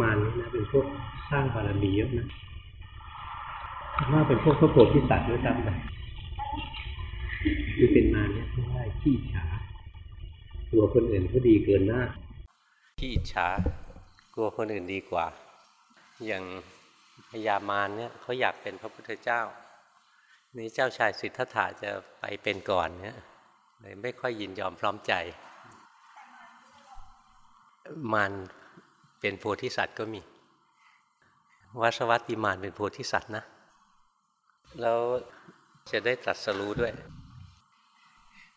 มารนี่นะเป็นพวกสร้างบารมีเยอะนะว่าเป็นพวกพระโพธิสัตว์ด้วยซ้ำไปคือเป็นมารเนี่ยไม่ได้ขี้ฉาตัวคนอื่นเขาดีเกินหน้าขี้ฉา กลัวคนอื่นดีกว่า อย่างพญามารเนี่ยเขาอยากเป็นพระพุทธเจ้า นี่เจ้าชายสิทธัตถะจะไปเป็นก่อนเนี่ยเลยไม่ค่อยยินยอมพร้อมใจ มาร เป็นโพธิสัตว์ก็มีวัสวัติมานเป็นโพธิสัตว์นะแล้วจะได้ตรัสรู้ด้วย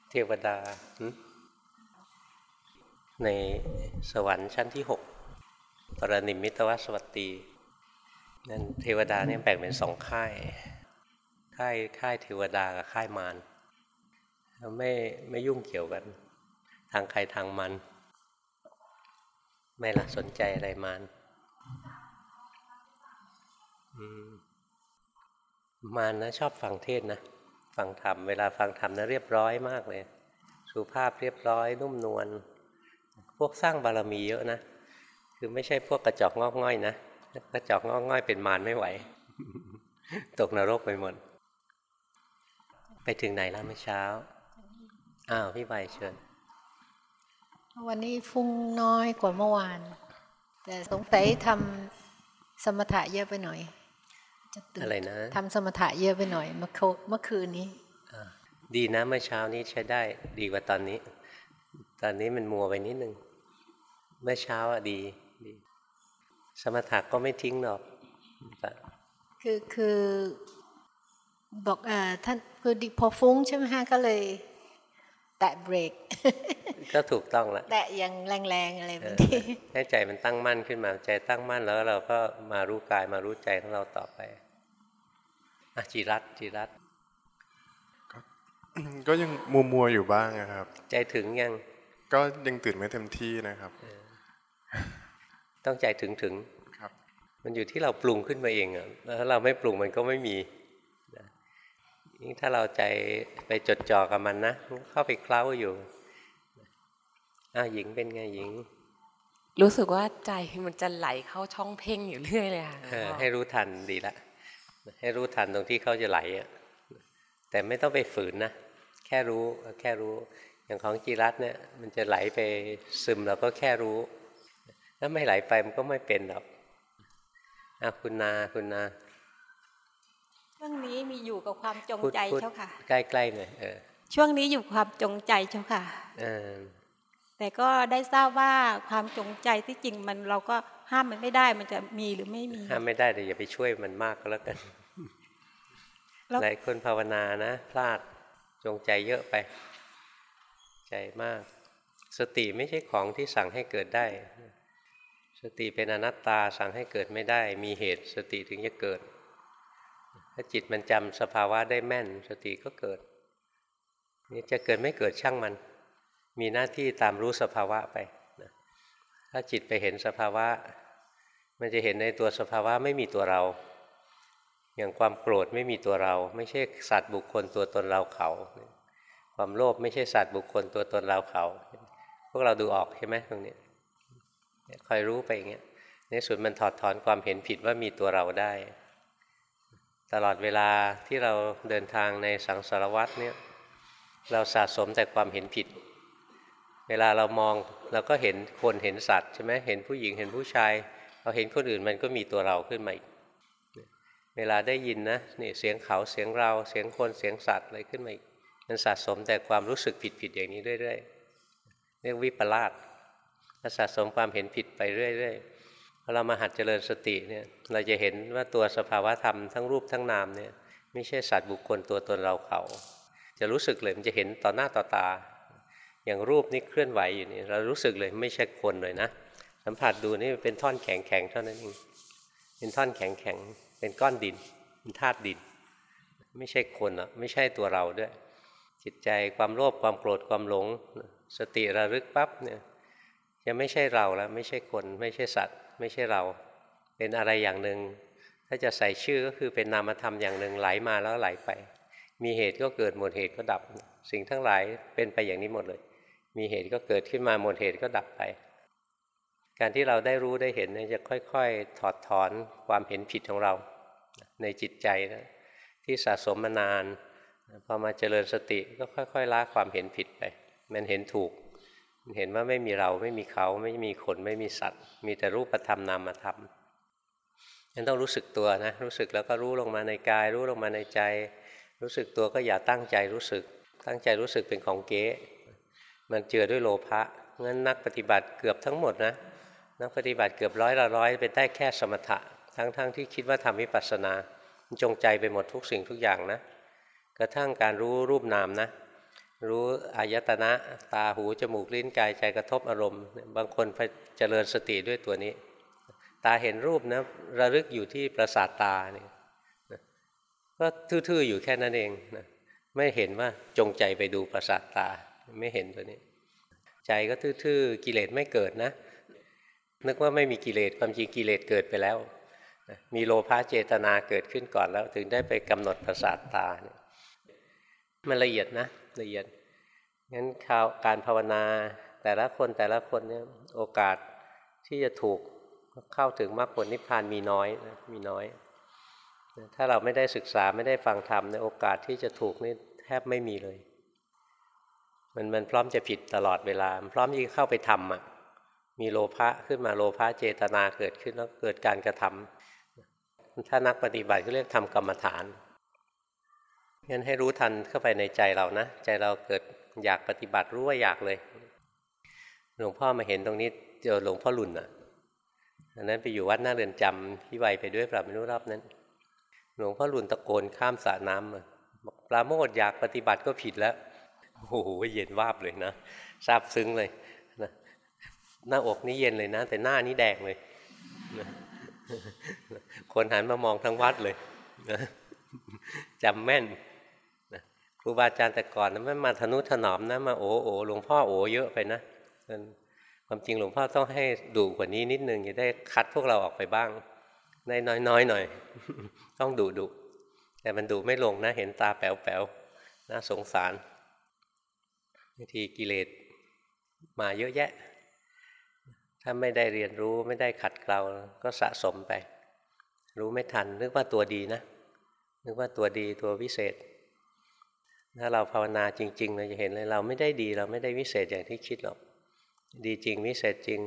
เทวดา ในสวรรค์ชั้นที่หกปรนิมิตวสวัตตีนั่นเทวดาเนี่ยแบ่งเป็นสองค่าย ค่ายค่ายเทวดากับค่ายมารไม่ไม่ยุ่งเกี่ยวกัน ทางใครทางมัน ไม่ละสนใจอะไรมารมารนะชอบฟังเทศนะ ฟังธรรม เวลาฟังธรรมนะเรียบร้อยมากเลย สุภาพเรียบร้อย นุ่มนวล พวกสร้างบารมีเยอะนะ คือไม่ใช่พวกกระจอกงอกง่อยนะ กระจอกงอกง่อยเป็นมารไม่ไหว ตกนรกไปหมด ไปถึงไหนแล้วเมื่อเช้า อ้าว พี่ใบเชิญ วันนี้ฟุ้งน้อยกว่าเมื่อวาน แต่สงสัยทำสมถะเยอะไปหน่อยจะตื่นอะไรนะทำสมถะเยอะไปหน่อย เมื่อเมื่อคืนนี้ดีนะเมื่อเช้านี้ใช้ได้ดีกว่าตอนนี้ ตอนนี้มันมัวไปนิดนึงเมื่อเช้าอะดีดี สมถะก็ไม่ทิ้งหรอกคือคือบอกอ่าท่านคือดิพอฟุ้งใช่ไหมฮะก็เลย แตะเบรกก็ถูกต้องละแตะยังแรงๆอะไรแบบนี้ให้ใจมันตั้งมั่นขึ้นมาใจตั้งมั่นแล้วเราก็มารู้กายมารู้ใจของเราต่อไปอะจิรัตจิรัตก็ยังมัวมัวอยู่บ้างครับ ใจถึงยัง ก็ยังตื่นไม่เต็มที่นะครับ ต้องใจถึงถึงครับ มันอยู่ที่เราปรุงขึ้นมาเองอะแล้วถ้าเราไม่ปรุงมันก็ไม่มี นี่ถ้าเราใจไปจดจ่อกับมันนะเข้าไปเคล้าอยู่อ้าหญิงเป็นไงหญิง รู้สึกว่าใจมันจะไหลเข้าช่องเพ่งอยู่เรื่อยเลยค่ะให้รู้ทันดีละให้รู้ทันตรงที่เขาจะไหลอะแต่ไม่ต้องไปฝืนนะแค่รู้แค่รู้อย่างของจีรัตเนี่ย มันจะไหลไปซึมเราก็แค่รู้ถ้าไม่ไหลไปมันก็ไม่เป็นหรอกอะคุณนาคุณนา ช่วงนี้มีอยู่กับความจงใจเจ้าค่ะ ใกล้ๆหน่อยเออช่วงนี้อยู่ความจงใจเจ้าค่ะเออแต่ก็ได้ทราบว่าความจงใจที่จริงมันเราก็ห้ามมันไม่ได้มันจะมีหรือไม่มีห้ามไม่ได้แต่อย่าไปช่วยมันมากก็แล้วกันหลายคนภาวนานะ พลาดจงใจเยอะไป ใจมาก สติไม่ใช่ของที่สั่งให้เกิดได้ สติเป็นอนัตตาสั่งให้เกิดไม่ได้ มีเหตุสติถึงจะเกิด ถ้าจิตมันจำสภาวะได้แม่น สติก็เกิด นี่จะเกิดไม่เกิดช่างมัน มีหน้าที่ตามรู้สภาวะไปถ้าจิตไปเห็นสภาวะ มันจะเห็นในตัวสภาวะไม่มีตัวเรา อย่างความโกรธไม่มีตัวเรา ไม่ใช่สัตว์บุคคลตัวตนเราเขา ความโลภไม่ใช่สัตว์บุคคลตัวตนเราเขา พวกเราดูออกใช่ไหมตรงนี้คอยรู้ไปอย่างเงี้ยในสุดมันถอดถอนความเห็นผิดว่ามีตัวเราได้ ตลอดเวลาที่เราเดินทางในสังสารวัฏเนี่ยเราสะสมแต่ความเห็นผิด เวลาเรามองเราก็เห็นคนเห็นสัตว์ใช่ไหมเห็นผู้หญิงเห็นผู้ชายเราเห็นคนอื่นมันก็มีตัวเราขึ้นมาอีกเวลาได้ยินนะนี่เสียงเขาเสียงเราเสียงคนเสียงสัตว์อะไรขึ้นมาอีกมันสะสมแต่ความรู้สึกผิดๆอย่างนี้เรื่อยๆเรียกวิปลาสสะสมความเห็นผิดไปเรื่อยๆ พอเรามาหัดเจริญสติเนี่ยเราจะเห็นว่าตัวสภาวะธรรมทั้งรูปทั้งนามเนี่ยไม่ใช่สัตว์บุคคลตัวตนเราเขา จะรู้สึกเลยมันจะเห็นต่อหน้าต่อตา อย่างรูปนี้เคลื่อนไหวอยู่นี่เรารู้สึกเลยไม่ใช่คนเลยนะ สัมผัสดูนี่เป็นท่อนแข็งๆเท่านั้นเองเป็นท่อนแข็งๆเป็นก้อนดินเป็นธาตุดิน ไม่ใช่คนอะไม่ใช่ตัวเราด้วย จิตใจความโลภความโกรธความหลง สติระลึกปั๊บเนี่ยจะไม่ใช่เราแล้วไม่ใช่คนไม่ใช่สัตว์ ไม่ใช่เรา เป็นอะไรอย่างหนึ่ง ถ้าจะใส่ชื่อก็คือเป็นนามธรรมอย่างหนึ่งไหลมาแล้วไหลไป มีเหตุก็เกิดหมดเหตุก็ดับ สิ่งทั้งหลายเป็นไปอย่างนี้หมดเลย มีเหตุก็เกิดขึ้นมาหมดเหตุก็ดับไป การที่เราได้รู้ได้เห็นเนี่ยจะค่อย ๆ ถอดถอนความเห็นผิดของเรา ในจิตใจนะที่สะสมมานานพอมาเจริญสติก็ค่อย ๆละความเห็นผิดไป มันเห็นถูก เห็นว่าไม่มีเราไม่มีเขาไม่มีคนไม่มีสัตว์ มีแต่รูปธรรมนามธรรมยังต้องรู้สึกตัวนะ รู้สึกแล้วก็รู้ลงมาในกาย รู้ลงมาในใจ รู้สึกตัวก็อย่าตั้งใจรู้สึก ตั้งใจรู้สึกเป็นของเก๊มันเจือด้วยโลภะงั้นนักปฏิบัติเกือบทั้งหมดนะ นักปฏิบัติเกือบร้อยละร้อยเป็นได้แค่สมถะ ทั้งๆทที่คิดว่าทำวิปัสสนาจงใจไปหมดทุกสิ่งทุกอย่างนะ กระทั่งการรู้รูปนามนะ รู้อายตนะตาหูจมูกลิ้นกายใจกระทบอารมณ์ บางคนเจริญสติด้วยตัวนี้ ตาเห็นรูปนะระลึกอยู่ที่ประสาทตาเนี่ยก็ทื่อๆอยู่แค่นั้นเองนะไม่เห็นว่าจงใจไปดูประสาทตาไม่เห็นตัวนี้ ใจก็ทื่อๆกิเลสไม่เกิดนะ นึกว่าไม่มีกิเลสความจริงกิเลสเกิดไปแล้วมีโลภะเจตนาเกิดขึ้นก่อนแล้ว ถึงได้ไปกำหนดประสาทตาเนี่ยมันละเอียดนะ ละเอียดงั้นข่าวการภาวนาแต่ละคนแต่ละคนเนี่ยโอกาสที่จะถูกเข้าถึงมรรคผลนิพพานมีน้อยนะมีน้อย ถ้าเราไม่ได้ศึกษาไม่ได้ฟังธรรมในโอกาสที่จะถูกนี่แทบไม่มีเลย มันมันพร้อมจะผิดตลอดเวลา พร้อมที่เข้าไปทำอะมีโลภะขึ้นมาโลภะเจตนาเกิดขึ้นแล้วเกิดการกระทำถ้านักปฏิบัติก็เรียกทำกรรมฐาน งั้นให้รู้ทันเข้าไปในใจเรานะ ใจเราเกิดอยากปฏิบัติรู้ว่าอยากเลย หลวงพ่อมาเห็นตรงนี้เจอหลวงพ่อหลุนอะอันนั้นไปอยู่วัดหน้าเรือนจำที่ไวไปด้วยปรับไม่รู้รอบนั้น หลวงพ่อหลุนตะโกนข้ามสระน้ำมาปราโมทอยากปฏิบัติก็ผิดแล้วโอ้โหเย็นวาบเลยนะซาบซึ้งเลยนะหน้าอกนี่เย็นเลยนะ แต่หน้านี่แดงเลยนะคนหันมามองทั้งวัดเลยนะจำแม่น ครูบาอาจารย์แต่ก่อนนะไม่มาทนุถนอมนะมาโอ้โอหลวงพ่อโอเยอะไปนะความจริงหลวงพ่อต้องให้ดุกว่านี้นิดนึงจะได้คัดพวกเราออกไปบ้างได้น้อยๆหน่อย ต้องดุดุแต่มันดุไม่ลงนะ เห็นตาแป๋วๆน่าสงสารบางทีกิเลสมาเยอะแยะ ถ้าไม่ได้เรียนรู้ไม่ได้ขัดเกลาก็สะสมไป รู้ไม่ทัน นึกว่าตัวดีนะ นึกว่าตัวดีตัววิเศษ ถ้าเราภาวนาจริงๆเราจะเห็นเลยเราไม่ได้ดีเราไม่ได้วิเศษอย่างที่คิดหรอก ดีจริงวิเศษจริง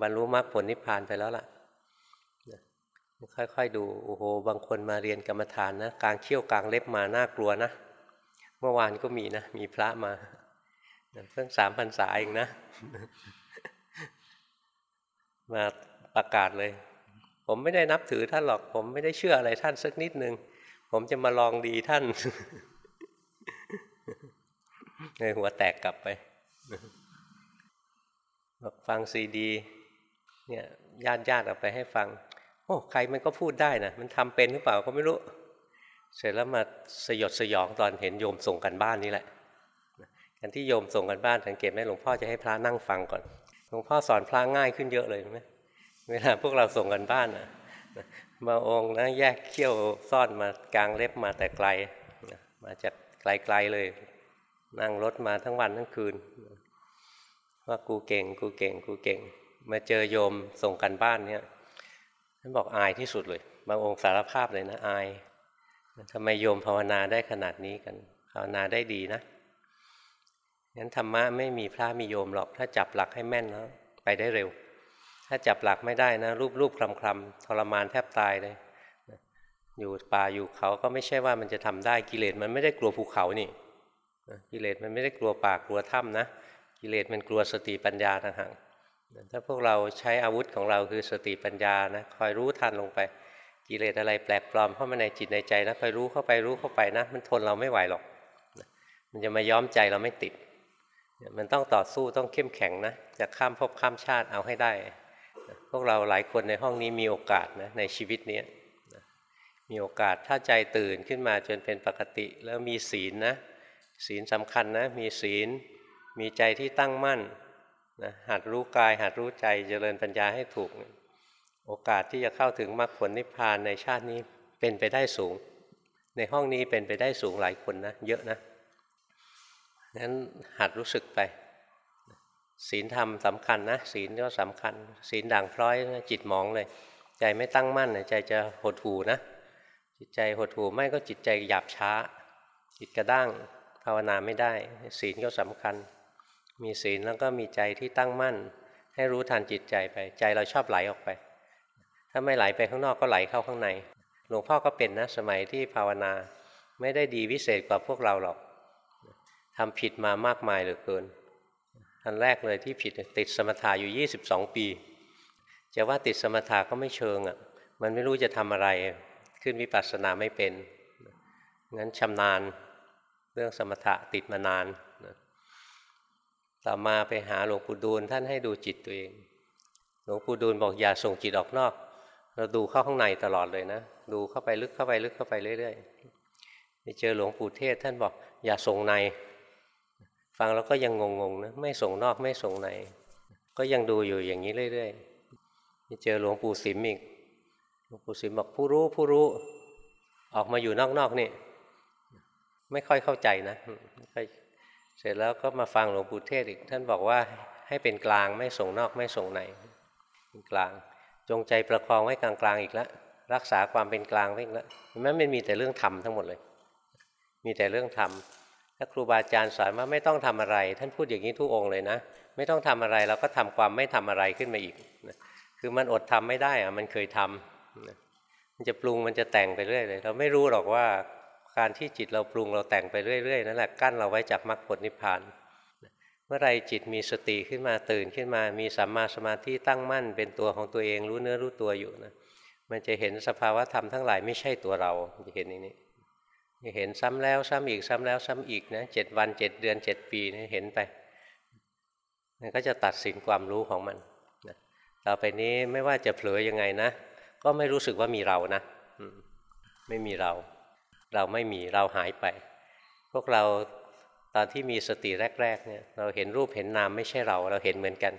บรรลุมรรคผลนิพพานไปแล้วล่ะ ค่อยๆดูโอ้โหบางคนมาเรียนกรรมฐานนะกลางเขี้ยวกลางเล็บมาน่ากลัวนะ เมื่อวานก็มีนะ มีพระมาเพิ่งสามพรรษาเองนะ มาประกาศเลย ผมไม่ได้นับถือท่านหรอก ผมไม่ได้เชื่ออะไรท่านสักนิดนึง ผมจะมาลองดีท่าน ในหัวแตกกลับไปบอกฟังซีดี เนี่ยญาติญาติเอาไปให้ฟัง โอ้ใครมันก็พูดได้นะมันทำเป็นหรือเปล่าก็ไม่รู้ เสร็จแล้วมาสยดสยองตอนเห็นโยมส่งกันบ้านนี่แหละการที่โยมส่งกันบ้านสังเกตไหมหลวงพ่อจะให้พระนั่งฟังก่อนหลวงพ่อสอนพระง่ายขึ้นเยอะเลยไหมเวลาพวกเราส่งกันบ้านนะมาองค์นะแยกเขี้ยวซ่อนมากลางเล็บมาแต่ไกลมาจากไกลๆเลย นั่งรถมาทั้งวันทั้งคืน ว่ากูเก่ง กูเก่ง กูเก่ง มาเจอโยมส่งกันบ้านเนี่ยท่านบอกอายที่สุดเลย บางองค์สารภาพเลยนะอายทำไมโยมภาวนาได้ขนาดนี้กัน ภาวนาได้ดีนะงั้นธรรมะไม่มีพระมีโยมหรอก ถ้าจับหลักให้แม่นแล้วไปได้เร็ว ถ้าจับหลักไม่ได้นะ รูปรูปคลำคลำทรมานแทบตายเลย อยู่ป่าอยู่เขาก็ไม่ใช่ว่ามันจะทำได้กิเลสมันไม่ได้กลัวภูเขานี่ กิเลสมันไม่ได้กลัวป่ากลัวถ้ำนะกิเลสมันกลัวสติปัญญาต่างหากถ้าพวกเราใช้อาวุธของเราคือสติปัญญานะคอยรู้ทันลงไป กิเลสอะไรแปลกปลอมเข้ามาในจิตในใจนะคอยรู้เข้าไปรู้เข้าไปนะ มันทนเราไม่ไหวหรอก มันจะมาย้อมใจเราไม่ติด มันต้องต่อสู้ต้องเข้มแข็งนะจะข้ามภพข้ามชาติเอาให้ได้ พวกเราหลายคนในห้องนี้มีโอกาสนะในชีวิตนี้มีโอกาสถ้าใจตื่นขึ้นมาจนเป็นปกติ แล้วมีศีลนะ ศีลสำคัญนะ มีศีล มีใจที่ตั้งมั่นนะหัดรู้กาย หัดรู้ใจเจริญปัญญาให้ถูก โอกาสที่จะเข้าถึงมรรคผลนิพพานในชาตินี้เป็นไปได้สูง ในห้องนี้เป็นไปได้สูงหลายคนนะ เยอะนะงั้นหัดรู้สึกไป ศีลธรรมสำคัญนะ ศีลก็สำคัญ ศีลด่างพร้อยจิตหมองเลย ใจไม่ตั้งมั่นใจจะหดหูนะ จิตใจหดหูไม่ก็จิตใจหยาบช้า จิตกระด้าง ภาวนาไม่ได้ ศีลก็สำคัญ มีศีลแล้วก็มีใจที่ตั้งมั่น ให้รู้ทันจิตใจไป ใจเราชอบไหลออกไป ถ้าไม่ไหลไปข้างนอกก็ไหลเข้าข้างใน หลวงพ่อก็เป็นนะสมัยที่ภาวนาไม่ได้ดีวิเศษกว่าพวกเราหรอกทำผิดมามากมายเหลือเกินอันแรกเลยที่ผิดติดสมถะอยู่ 22 ปี จะว่าติดสมถะก็ไม่เชิงอะ่ะ มันไม่รู้จะทำอะไร ขึ้นวิปัสสนาไม่เป็น งั้นชำนาญ เรื่องสมถะติดมานานต่อมาไปหาหลวงปู่ดูลท่านให้ดูจิตตัวเอง หลวงปู่ดูลบอกอย่าส่งจิตออกนอก เราดูเข้าข้างในตลอดเลยนะ ดูเข้าไปลึกเข้าไปลึกเข้าไปเรื่อยๆไปเจอหลวงปู่เทศท่านบอกอย่าส่งใน ฟังแล้วก็ยังงงๆนะไม่ส่งนอกไม่ส่งใน ก็ยังดูอยู่อย่างนี้เรื่อยๆไปเจอหลวงปู่สิมอีกหลวงปู่สิมบอกผู้รู้ผู้รู้ออกมาอยู่นอกๆนี่ ไม่ค่อยเข้าใจนะเสร็จแล้วก็มาฟังหลวงปู่เทศอีก ท่านบอกว่าให้เป็นกลางไม่ส่งนอกไม่ส่งในเป็นกลาง จงใจประคองไว้กลางๆอีกแล้วรักษาความเป็นกลางไว้อีกแล้วมันไม่มีแต่เรื่องธรรมทั้งหมดเลย มีแต่เรื่องธรรมถ้าครูบาอาจารย์สอนว่าไม่ต้องทำอะไร ท่านพูดอย่างนี้ทุกองค์เลยนะ ไม่ต้องทำอะไรเราก็ทำความไม่ทำอะไรขึ้นมาอีกนะคือมันอดทำไม่ได้อะมันเคยทำนะมันจะปรุงมันจะแต่งไปเรื่อยเลย เราไม่รู้หรอกว่า การที่จิตเราปรุงเราแต่งไปเรื่อยๆนั่นแหละกั้นเราไว้จากมรรคผลนิพพาน เมื่อไรจิตมีสติขึ้นมาตื่นขึ้นมา มีสัมมาสมาธิตั้งมั่น เป็นตัวของตัวเองรู้เนื้อรู้ตัวอยู่นะมันจะเห็นสภาวะธรรมทั้งหลายไม่ใช่ตัวเราจะเห็นอย่างนี้เห็นซ้ำแล้วซ้ำอีกซ้ำแล้วซ้ำอีกนะเจ็ดวันเจ็ดเดือนเจ็ดปีนี่เห็นไปมันก็จะตัดสินความรู้ของมันนะต่อไปนี้ไม่ว่าจะเผลอยังไงนะ ก็ไม่รู้สึกว่ามีเรานะไม่มีเรา เราไม่มีเราหายไป พวกเราตอนที่มีสติแรก ๆ เนี่ย เราเห็นรูปเห็นนามไม่ใช่เรา เราเห็นเหมือนกัน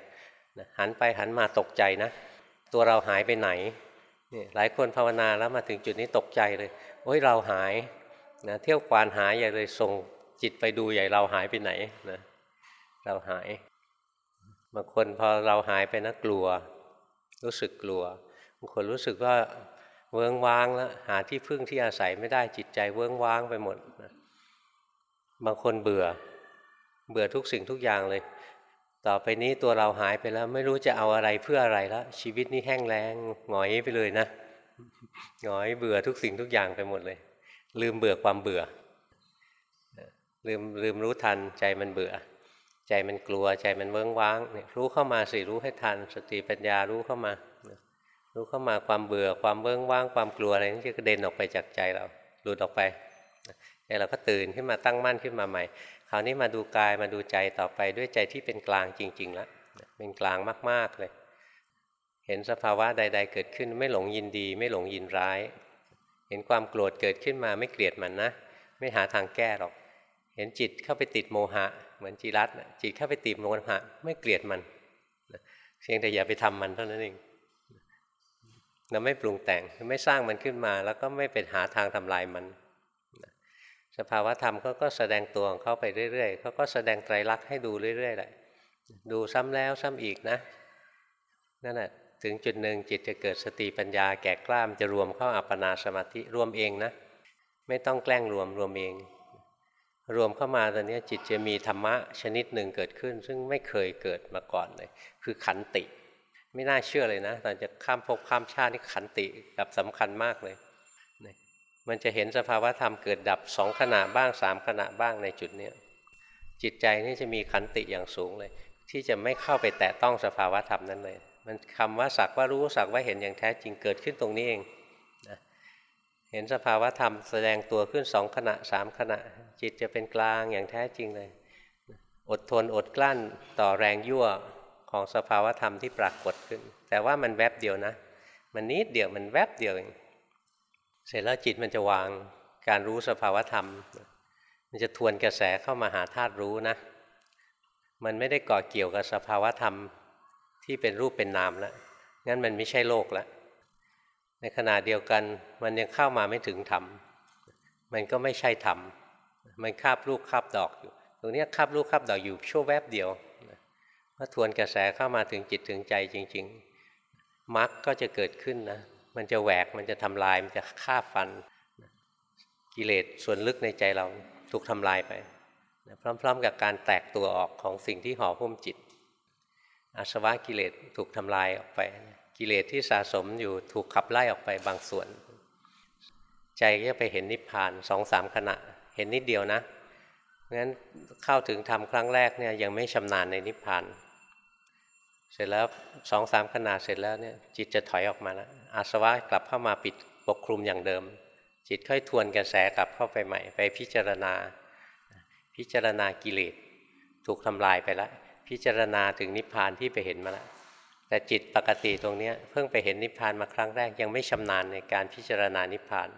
นะหันไปหันมาตกใจนะ ตัวเราหายไปไหนนี่หลายคนภาวนาแล้วมาถึงจุดนี้ตกใจเลยโอ้ยเราหายนะเที่ยวควานหายใหญ่เลยส่งจิตไปดูใหญ่เราหายไปไหนนะเราหายบางคนพอเราหายไปนะกลัว รู้สึกกลัวบางคนรู้สึกว่า เวิ้งว้างแล้วหาที่พึ่งที่อาศัยไม่ได้จิตใจเวิ้งว้างไปหมดบางคนเบื่อ เบื่อทุกสิ่งทุกอย่างเลย ต่อไปนี้ตัวเราหายไปแล้ว ไม่รู้จะเอาอะไรเพื่ออะไรแล้วชีวิตนี้แห้งแล้งหงอยไปเลยนะหงอยเบื่อทุกสิ่งทุกอย่างไปหมดเลย ลืมเบื่อความเบื่อ ลืมลืมรู้ทันใจมันเบื่อ ใจมันกลัวใจมันเวิ้งว้างเนี่ยรู้เข้ามาสิรู้ให้ทัน สติปัญญารู้เข้ามา รู้เข้ามาความเบื่อความเวิ้องว้างความกลัวอะไรนี่จะกระเด็นออกไปจากใจเราหลุดออกไปใจเราก็ตื่นขึ้นมาตั้งมั่นขึ้นมาใหม่ คราวนี้มาดูกายมาดูใจต่อไปด้วยใจที่เป็นกลางจริง ๆ แล้วเป็นกลางมาก ๆเลย เห็นสภาวะใด ๆ เกิดขึ้นไม่หลงยินดี ไม่หลงยินร้าย เห็นความโกรธเกิดขึ้นมาไม่เกลียดมันนะ ไม่หาทางแก้หรอก เห็นจิตเข้าไปติดโมหะ เหมือนจีรัตจิตเข้าไปติดโมหะ ไม่เกลียดมันเพียงแต่อย่าไปทำมันเท่านั้นเอง เราไม่ปรุงแต่งไม่สร้างมันขึ้นมา แล้วก็ไม่เป็นหาทางทำลายมัน สภาวะธรรมเขาก็แสดงตัวของเขาไปเรื่อยๆเขาก็แสดงไตรลักษณ์ให้ดูเรื่อยๆแหละดูซ้ำแล้วซ้ำอีกนะนั่นแหละถึงจุดหนึ่งจิตจะเกิดสติปัญญาแก่กล้ามจะรวมเข้าอัปปนาสมาธิรวมเองนะ ไม่ต้องแกล้งรวมรวมเอง รวมเข้ามาตอนนี้จิตจะมีธรรมะชนิดหนึ่งเกิดขึ้น ซึ่งไม่เคยเกิดมาก่อนเลย คือขันติ ไม่น่าเชื่อเลยนะตอนจะข้ามภพข้ามชาตินี่ขันติแบบสำคัญมากเลยมันจะเห็นสภาวะธรรมเกิดดับสองขณะบ้างสามขณะบ้างในจุดนี้จิตใจนี่จะมีขันติอย่างสูงเลย ที่จะไม่เข้าไปแตะต้องสภาวะธรรมนั้นเลย มันคำว่าสักว่ารู้สักว่าเห็นอย่างแท้จริงเกิดขึ้นตรงนี้เองนะเห็นสภาวะธรรมแสดงตัวขึ้นสองขณะสามขณะ จิตจะเป็นกลางอย่างแท้จริงเลย อดทนอดกลั้นต่อแรงยั่ว ของสภาวธรรมที่ปรากฏขึ้น แต่ว่ามันแวบเดียวนะ มันนิดเดียวมันแวบเดียวเองเสร็จแล้วจิตมันจะวางการรู้สภาวธรรม มันจะทวนกระแสเข้ามาหาธาตุรู้นะ มันไม่ได้ก่อเกี่ยวกับสภาวธรรมที่เป็นรูปเป็นนามแล้วงั้นมันไม่ใช่โลกแล้วในขณะเดียวกันมันยังเข้ามาไม่ถึงธรรม มันก็ไม่ใช่ธรรม มันคาบลูกคาบดอกอยู่ ตรงนี้คาบลูกคาบดอกอยู่ชั่วแวบเดียว อทวนกระแสเข้ามาถึงจิตถึงใจจริง ๆมรรคก็จะเกิดขึ้นนะ มันจะแหวกมันจะทำลายมันจะฆ่าฟัน กิเลสส่วนลึกในใจเราถูกทำลายไป พร้อม ๆ กับการแตกตัวออกของสิ่งที่ห่อหุ้มจิต อาสวะกิเลสถูกทำลายออกไป กิเลสที่สะสมอยู่ถูกขับไล่ออกไปบางส่วน ใจก็จะไปเห็นนิพพานสองสามขณะ เห็นนิดเดียวนะงั้นเข้าถึงธรรมครั้งแรกเนี่ยยังไม่ชำนาญในนิพพาน เสร็จแล้วสองสามขณะเสร็จแล้วเนี่ยจิตจะถอยออกมาแล้วอาสวะกลับเข้ามาปิดปกคลุมอย่างเดิม จิตค่อยทวนกระแสกลับเข้าไปใหม่ ไปพิจารณา พิจารณากิเลสถูกทำลายไปแล้วพิจารณาถึงนิพพานที่ไปเห็นมาแล้วแต่จิตปกติตรงนี้เพิ่งไปเห็นนิพพานมาครั้งแรกยังไม่ชำนาญในการพิจารณานิพพาน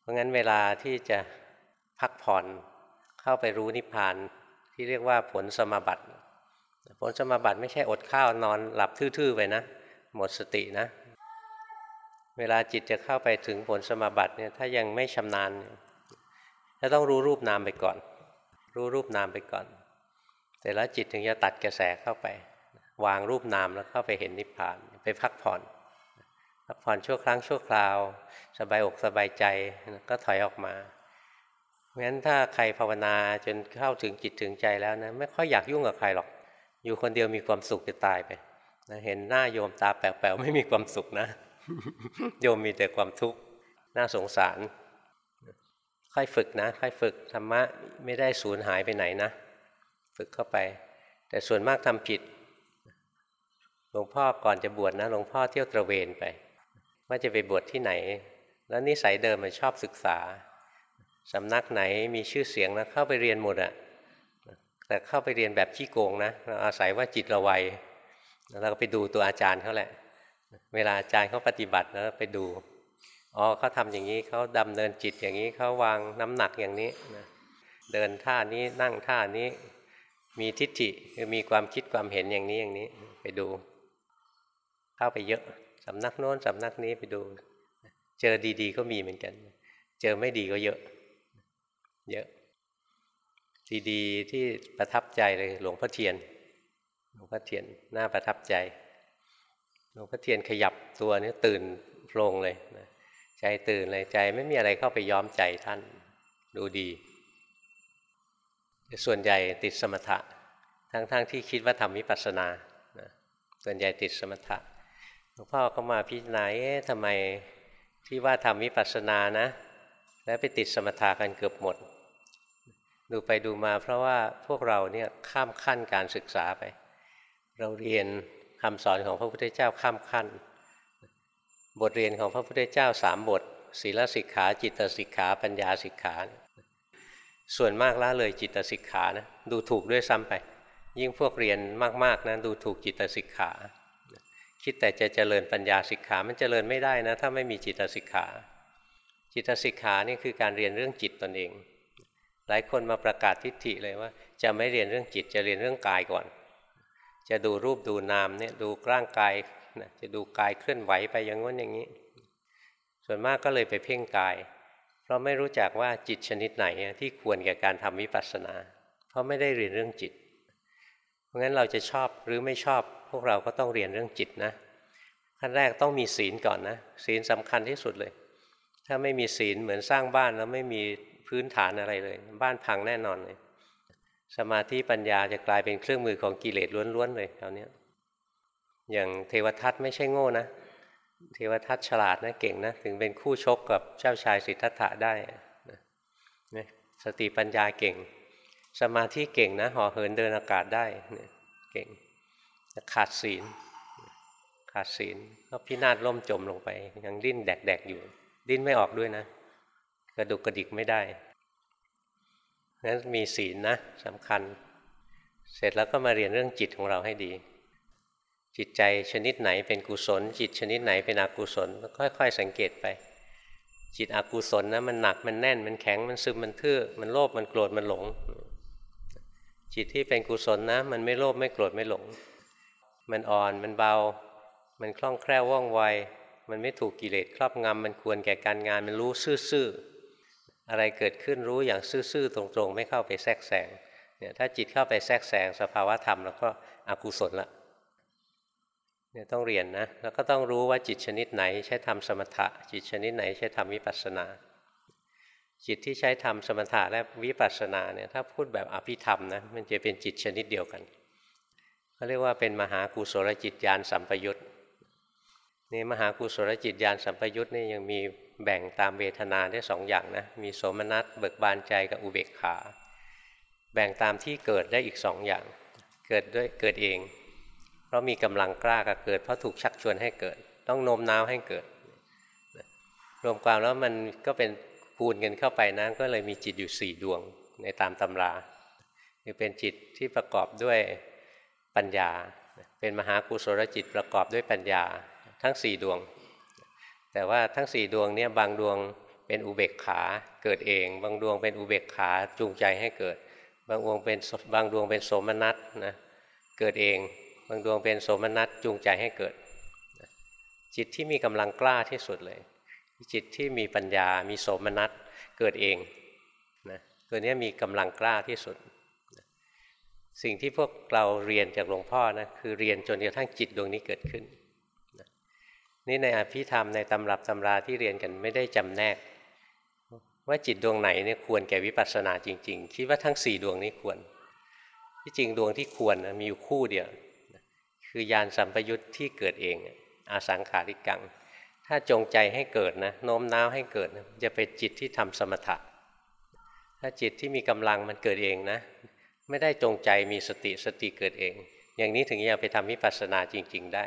เพราะงั้นเวลาที่จะพักผ่อนเข้าไปรู้นิพพานที่เรียกว่าผลสมบัติ ผลสมาบัติไม่ใช่อดข้าวนอนหลับทื่อๆไปนะ หมดสตินะ เวลาจิตจะเข้าไปถึงผลสมาบัติเนี่ยถ้ายังไม่ชำนาญจะต้องรู้รูปนามไปก่อน รู้รูปนามไปก่อน แต่แล้วจิตถึงจะตัดกระแสเข้าไป วางรูปนามแล้วเข้าไปเห็นนิพพานไปพักผ่อนพักผ่อนชั่วครั้งชั่วคราว สบายอกสบายใจก็ถอยออกมางั้นถ้าใครภาวนาจนเข้าถึงจิตถึงใจแล้วนะไม่ค่อยอยากยุ่งกับใครหรอก อยู่คนเดียวมีความสุขจะตายไปนะเห็นหน้าโยมตาแป๋วๆไม่มีความสุขนะ โยมมีแต่ความทุกข์น่าสงสาร ค่อยฝึกนะค่อยฝึกธรรมะไม่ได้สูญหายไปไหนนะ ฝึกเข้าไป แต่ส่วนมากทำผิดหลวงพ่อก่อนจะบวชนะหลวงพ่อเที่ยวตระเวนไป ว่าจะไปบวชที่ไหน แล้วนิสัยเดิมมันชอบศึกษาสำนักไหนมีชื่อเสียงนะเข้าไปเรียนหมดอะ แต่เข้าไปเรียนแบบขี้โกงนะเราอาศัยว่าจิตเราไวเราก็ไปดูตัวอาจารย์เขาแหละ เวลาอาจารย์เขาปฏิบัติแล้วไปดูอ๋อเขาทำอย่างนี้เขาดำเนินจิตอย่างนี้เขาวางน้ำหนักอย่างนี้นะเดินท่านี้นั่งท่านี้มีทิฏฐิคือมีความคิดความเห็นอย่างนี้อย่างนี้ ไปดู เข้าไปเยอะสำนักโน้นสำนักนี้ไปดู เจอดีๆ ก็มีเหมือนกัน เจอไม่ดีก็เยอะ เยอะ ดีๆ ที่ประทับใจเลยหลวงพ่อเทียน หลวงพ่อเทียนน่าประทับใจ หลวงพ่อเทียนขยับตัวนี้ตื่นโพลงเลยใจตื่นเลยใจไม่มีอะไรเข้าไปย้อมใจท่านดูดี ส่วนใหญ่ติดสมถะ ทั้งๆทที่คิดว่าทำวิปัสสนาส่วนใหญ่ติดสมถะหลวงพ่อก็มาพิจารณาเอ๊ะทำไมที่ว่าทำวิปัสสนานะ แล้วไปติดสมถะกันเกือบหมด ดูไปดูมาเพราะว่าพวกเราเนี่ยข้ามขั้นการศึกษาไป เราเรียนคำสอนของพระพุทธเจ้าข้ามขั้น บทเรียนของพระพุทธเจ้าสามบทศีลสิกขาจิตสิกขาปัญญาสิกขา ส่วนมากละเลยจิตสิกขานะดูถูกด้วยซ้ำไป ยิ่งพวกเรียนมากๆนะดูถูกจิตสิกขา คิดแต่จะเจริญปัญญาสิกขามันเจริญไม่ได้นะถ้าไม่มีจิตสิกขา จิตสิกขานี่คือการเรียนเรื่องจิตตนเอง หลายคนมาประกาศทิฏฐิเลยว่า จะไม่เรียนเรื่องจิตจะเรียนเรื่องกายก่อน จะดูรูปดูนามเนี่ยดูร่างกายจะดูกายเคลื่อนไหวไปอย่างง้นอย่างนี้ ส่วนมากก็เลยไปเพ่งกาย เพราะไม่รู้จักว่าจิตชนิดไหนที่ควรแก่การทำวิปัสสนา เพราะไม่ได้เรียนเรื่องจิต เพราะงั้นเราจะชอบหรือไม่ชอบพวกเราก็ต้องเรียนเรื่องจิตนะขั้นแรกต้องมีศีลก่อนนะศีลสำคัญที่สุดเลย ถ้าไม่มีศีลเหมือนสร้างบ้านแล้วไม่มี พื้นฐานอะไรเลย บ้านพังแน่นอนเลย สมาธิปัญญาจะกลายเป็นเครื่องมือของกิเลสล้วนๆเลยคราวนี้อย่างเทวทัตไม่ใช่โง่นะ เทวทัตฉลาดนะเก่งนะ ถึงเป็นคู่ชกกับเจ้าชายสิทธัตถะได้นะสติปัญญาเก่ง สมาธิเก่งนะห่อเหินเดินอากาศได้เนี่ยเก่งขาดศีลขาดศีลก็พินาศล่มจมลงไป ยังดิ้นแดกๆอยู่ ดิ้นไม่ออกด้วยนะ กระดุกกระดิกไม่ได้งั้นมีศีลนะสำคัญ เสร็จแล้วก็มาเรียนเรื่องจิตของเราให้ดี จิตใจชนิดไหนเป็นกุศล จิตชนิดไหนเป็นอกุศลค่อยๆ สังเกตไป จิตอกุศลนะมันหนักมันแน่นมันแข็งมันซึมมันทื่อ มันโลภมันโกรธมันหลง จิตที่เป็นกุศลนะ มันไม่โลภไม่โกรธไม่หลง มันอ่อนมันเบา มันคล่องแคล่วว่องไว มันไม่ถูกกิเลสครอบงำมันควรแก่การงานมันรู้ซื่อๆ อะไรเกิดขึ้นรู้อย่างซื่อๆตรงๆ ไม่เข้าไปแทรกแซงเนี่ยถ้าจิตเข้าไปแทรกแซงสภาวะธรรม แล้วก็อกุศลละเนี่ยต้องเรียนนะแล้วก็ต้องรู้ว่าจิตชนิดไหนใช้ทำสมถะ จิตชนิดไหนใช้ทำวิปัสสนา จิตที่ใช้ทำสมถะและวิปัสสนาเนี่ยถ้าพูดแบบอภิธรรมนะมันจะเป็นจิตชนิดเดียวกันเขาเรียกว่าเป็นมหากุศลจิตญาณสัมปยุตนี่มหากุศลจิตญาณสัมปยุตนี่ยังมี แบ่งตามเวทนาได้สองอย่างนะ มีโสมนัสเบิกบานใจกับอุเบกขา แบ่งตามที่เกิดได้อีกสองอย่าง เกิดด้วยเกิดเอง เพราะมีกำลังกล้ากับเกิด เพราะถูกชักชวนให้เกิด ต้องโน้มน้าวให้เกิด รวมความแล้วมันก็เป็นคูณกันเข้าไปนะก็เลยมีจิตอยู่สี่ดวงในตามตำราคือเป็นจิตที่ประกอบด้วยปัญญา เป็นมหากุศลจิตประกอบด้วยปัญญาทั้งสี่ดวง แต่ว่าทั้งสี่ดวงเนี่ยบางดวงเป็นอุเบกขาเกิดเอง บางดวงเป็นอุเบกขาจูงใจให้เกิด บางดวงเป็นบางดวงเป็นโสมนัสนะเกิดเอง บางดวงเป็นโสมนัสจูงใจให้เกิด จิตที่มีกำลังกล้าที่สุดเลย จิตที่มีปัญญามีโสมนัสเกิดเองนะตัวนี้มีกำลังกล้าที่สุด สิ่งที่พวกเราเรียนจากหลวงพ่อนะคือเรียนจนกระทั่งจิตดวงนี้เกิดขึ้น นี่ในอภิธรรมในตำรับตำราที่เรียนกันไม่ได้จำแนก ว่าจิตดวงไหนเนี่ยควรแก่วิปัสสนาจริง ๆ คิดว่าทั้งสี่ดวงนี้ควร ที่จริงดวงที่ควรมีอยู่คู่เดียวคือยานสัมปยุตที่เกิดเองอาสังขาริกัง ถ้าจงใจให้เกิดนะโน้มน้าวให้เกิดจะเป็นจิตที่ทำสมถะ ถ้าจิตที่มีกำลังมันเกิดเองนะ ไม่ได้จงใจมีสติสติเกิดเอง อย่างนี้ถึงจะไปทำวิปัสสนาจริง ๆ ได้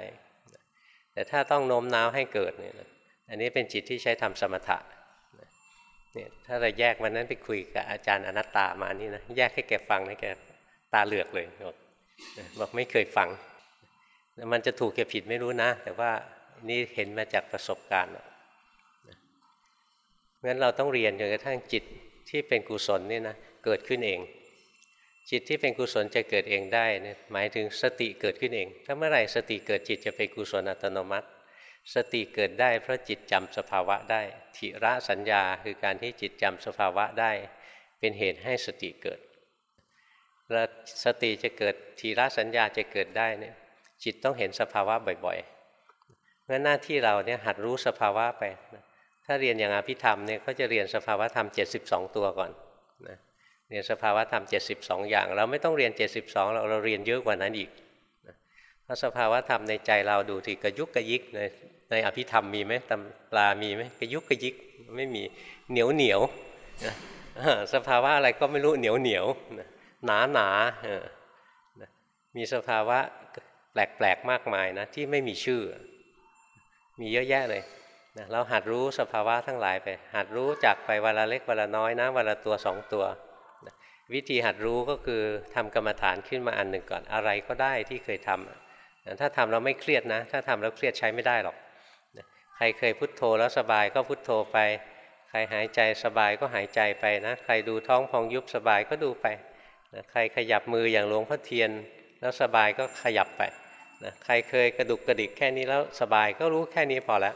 แต่ถ้าต้องโน้มน้าวให้เกิดเนี่ยอันนี้เป็นจิตที่ใช้ทำสมถะเนี่ยถ้าเราแยกวันนั้นไปคุยกับอาจารย์อนัตตามานี่นะแยกให้แกฟังให้แกตาเหลือกเลยบอกบอกไม่เคยฟังมันจะถูกแกผิดไม่รู้นะ แต่ว่านี่เห็นมาจากประสบการณ์งั้นเราต้องเรียนจนกระทั่งจิตที่เป็นกุศลนี่นะเกิดขึ้นเอง จิตที่เป็นกุศลจะเกิดเองได้เนี่ยหมายถึงสติเกิดขึ้นเอง ถ้าเมื่อไหร่สติเกิดจิตจะเป็นกุศลอัตโนมัติ สติเกิดได้เพราะจิตจำสภาวะได้ทิระสัญญาคือการที่จิตจำสภาวะได้ เป็นเหตุให้สติเกิดแล้วสติจะเกิดทีระสัญญาจะเกิดได้เนี่ยจิตต้องเห็นสภาวะบ่อยๆงั้นหน้าที่เราเนี่ยหัดรู้สภาวะไปถ้าเรียนอย่างอภิธรรมเนี่ยก็จะเรียนสภาวะธรรม 72 ตัวก่อนนะ เรียนสภาวะธรรม 72 อย่าง เราไม่ต้องเรียน 72 เราเราเรียนเยอะกว่านั้นอีกเพราะสภาวะธรรมในใจเราดูที่กระยุกกระยิกในในอภิธรรมมีไหมตำปลามีไหมกระยุกกระยิกไม่มีเหนียวเหนียวสภาวะอะไรก็ไม่รู้เหนียวเหนียวหนาหนามีสภาวะแปลกๆมากมายนะที่ไม่มีชื่อ มีเยอะแยะเลยเราหัดรู้สภาวะทั้งหลายไป หัดรู้จักไปวันละเล็กวันละน้อยนะวันละตัวสองตัว วิธีหัดรู้ก็คือทำกรรมฐานขึ้นมาอันหนึ่งก่อนอะไรก็ได้ที่เคยทำถ้าทำแล้วไม่เครียดนะ ถ้าทำแล้วเครียดใช้ไม่ได้หรอกใครเคยพุทโธแล้วสบายก็พุทโธไป ใครหายใจสบายก็หายใจไปนะใครดูท้องพองยุบสบายก็ดูไปนะใครขยับมืออย่างหลวงพ่อเทียน แล้วสบายก็ขยับไปนะใครเคยกระดุกกระดิกแค่นี้แล้วสบายก็รู้แค่นี้พอแล้ว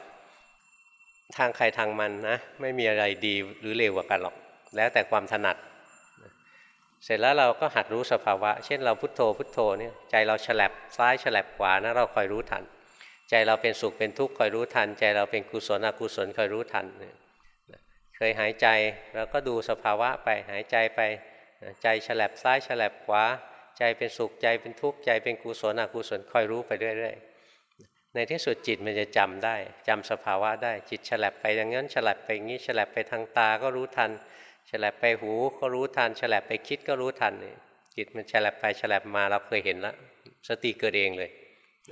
ทางใครทางมันนะไม่มีอะไรดีหรือเลวกว่ากันหรอก แล้วแต่ความถนัด เสร็จแล้วเราก็หัดรู้สภาวะ เช่นเราพุโทโธพุโทโธเนี่ยใจเราฉลับซ้ายฉลับขวานะเราคอยรู้ทัน ใจเราเป็นสุขเป็นทุกข์คอยรู้ทัน ใจเราเป็นกุศลอกุศลคอยรู้ทัน เคยหายใจเราก็ดูสภาวะไปหายใจไป ใจฉลับซ้ายฉลับขวา ใจเป็นสุขใจเป็นทุกข์ใจเป็นกุศลอกุศลคอยรู้ไปเรื่อยๆในที่สุดจิตมันจะจำได้จำสภาวะได้จิตฉลับไปอย่างนั้นฉลับไปอย่างนี้ฉลับไปทางตาก็รู้ทัน ฉลับไปหูก็รู้ทันฉลับไปคิดก็รู้ทันจิตมันฉลับไปฉลับมาเราเคยเห็นแล้วสติเกิดเองเลย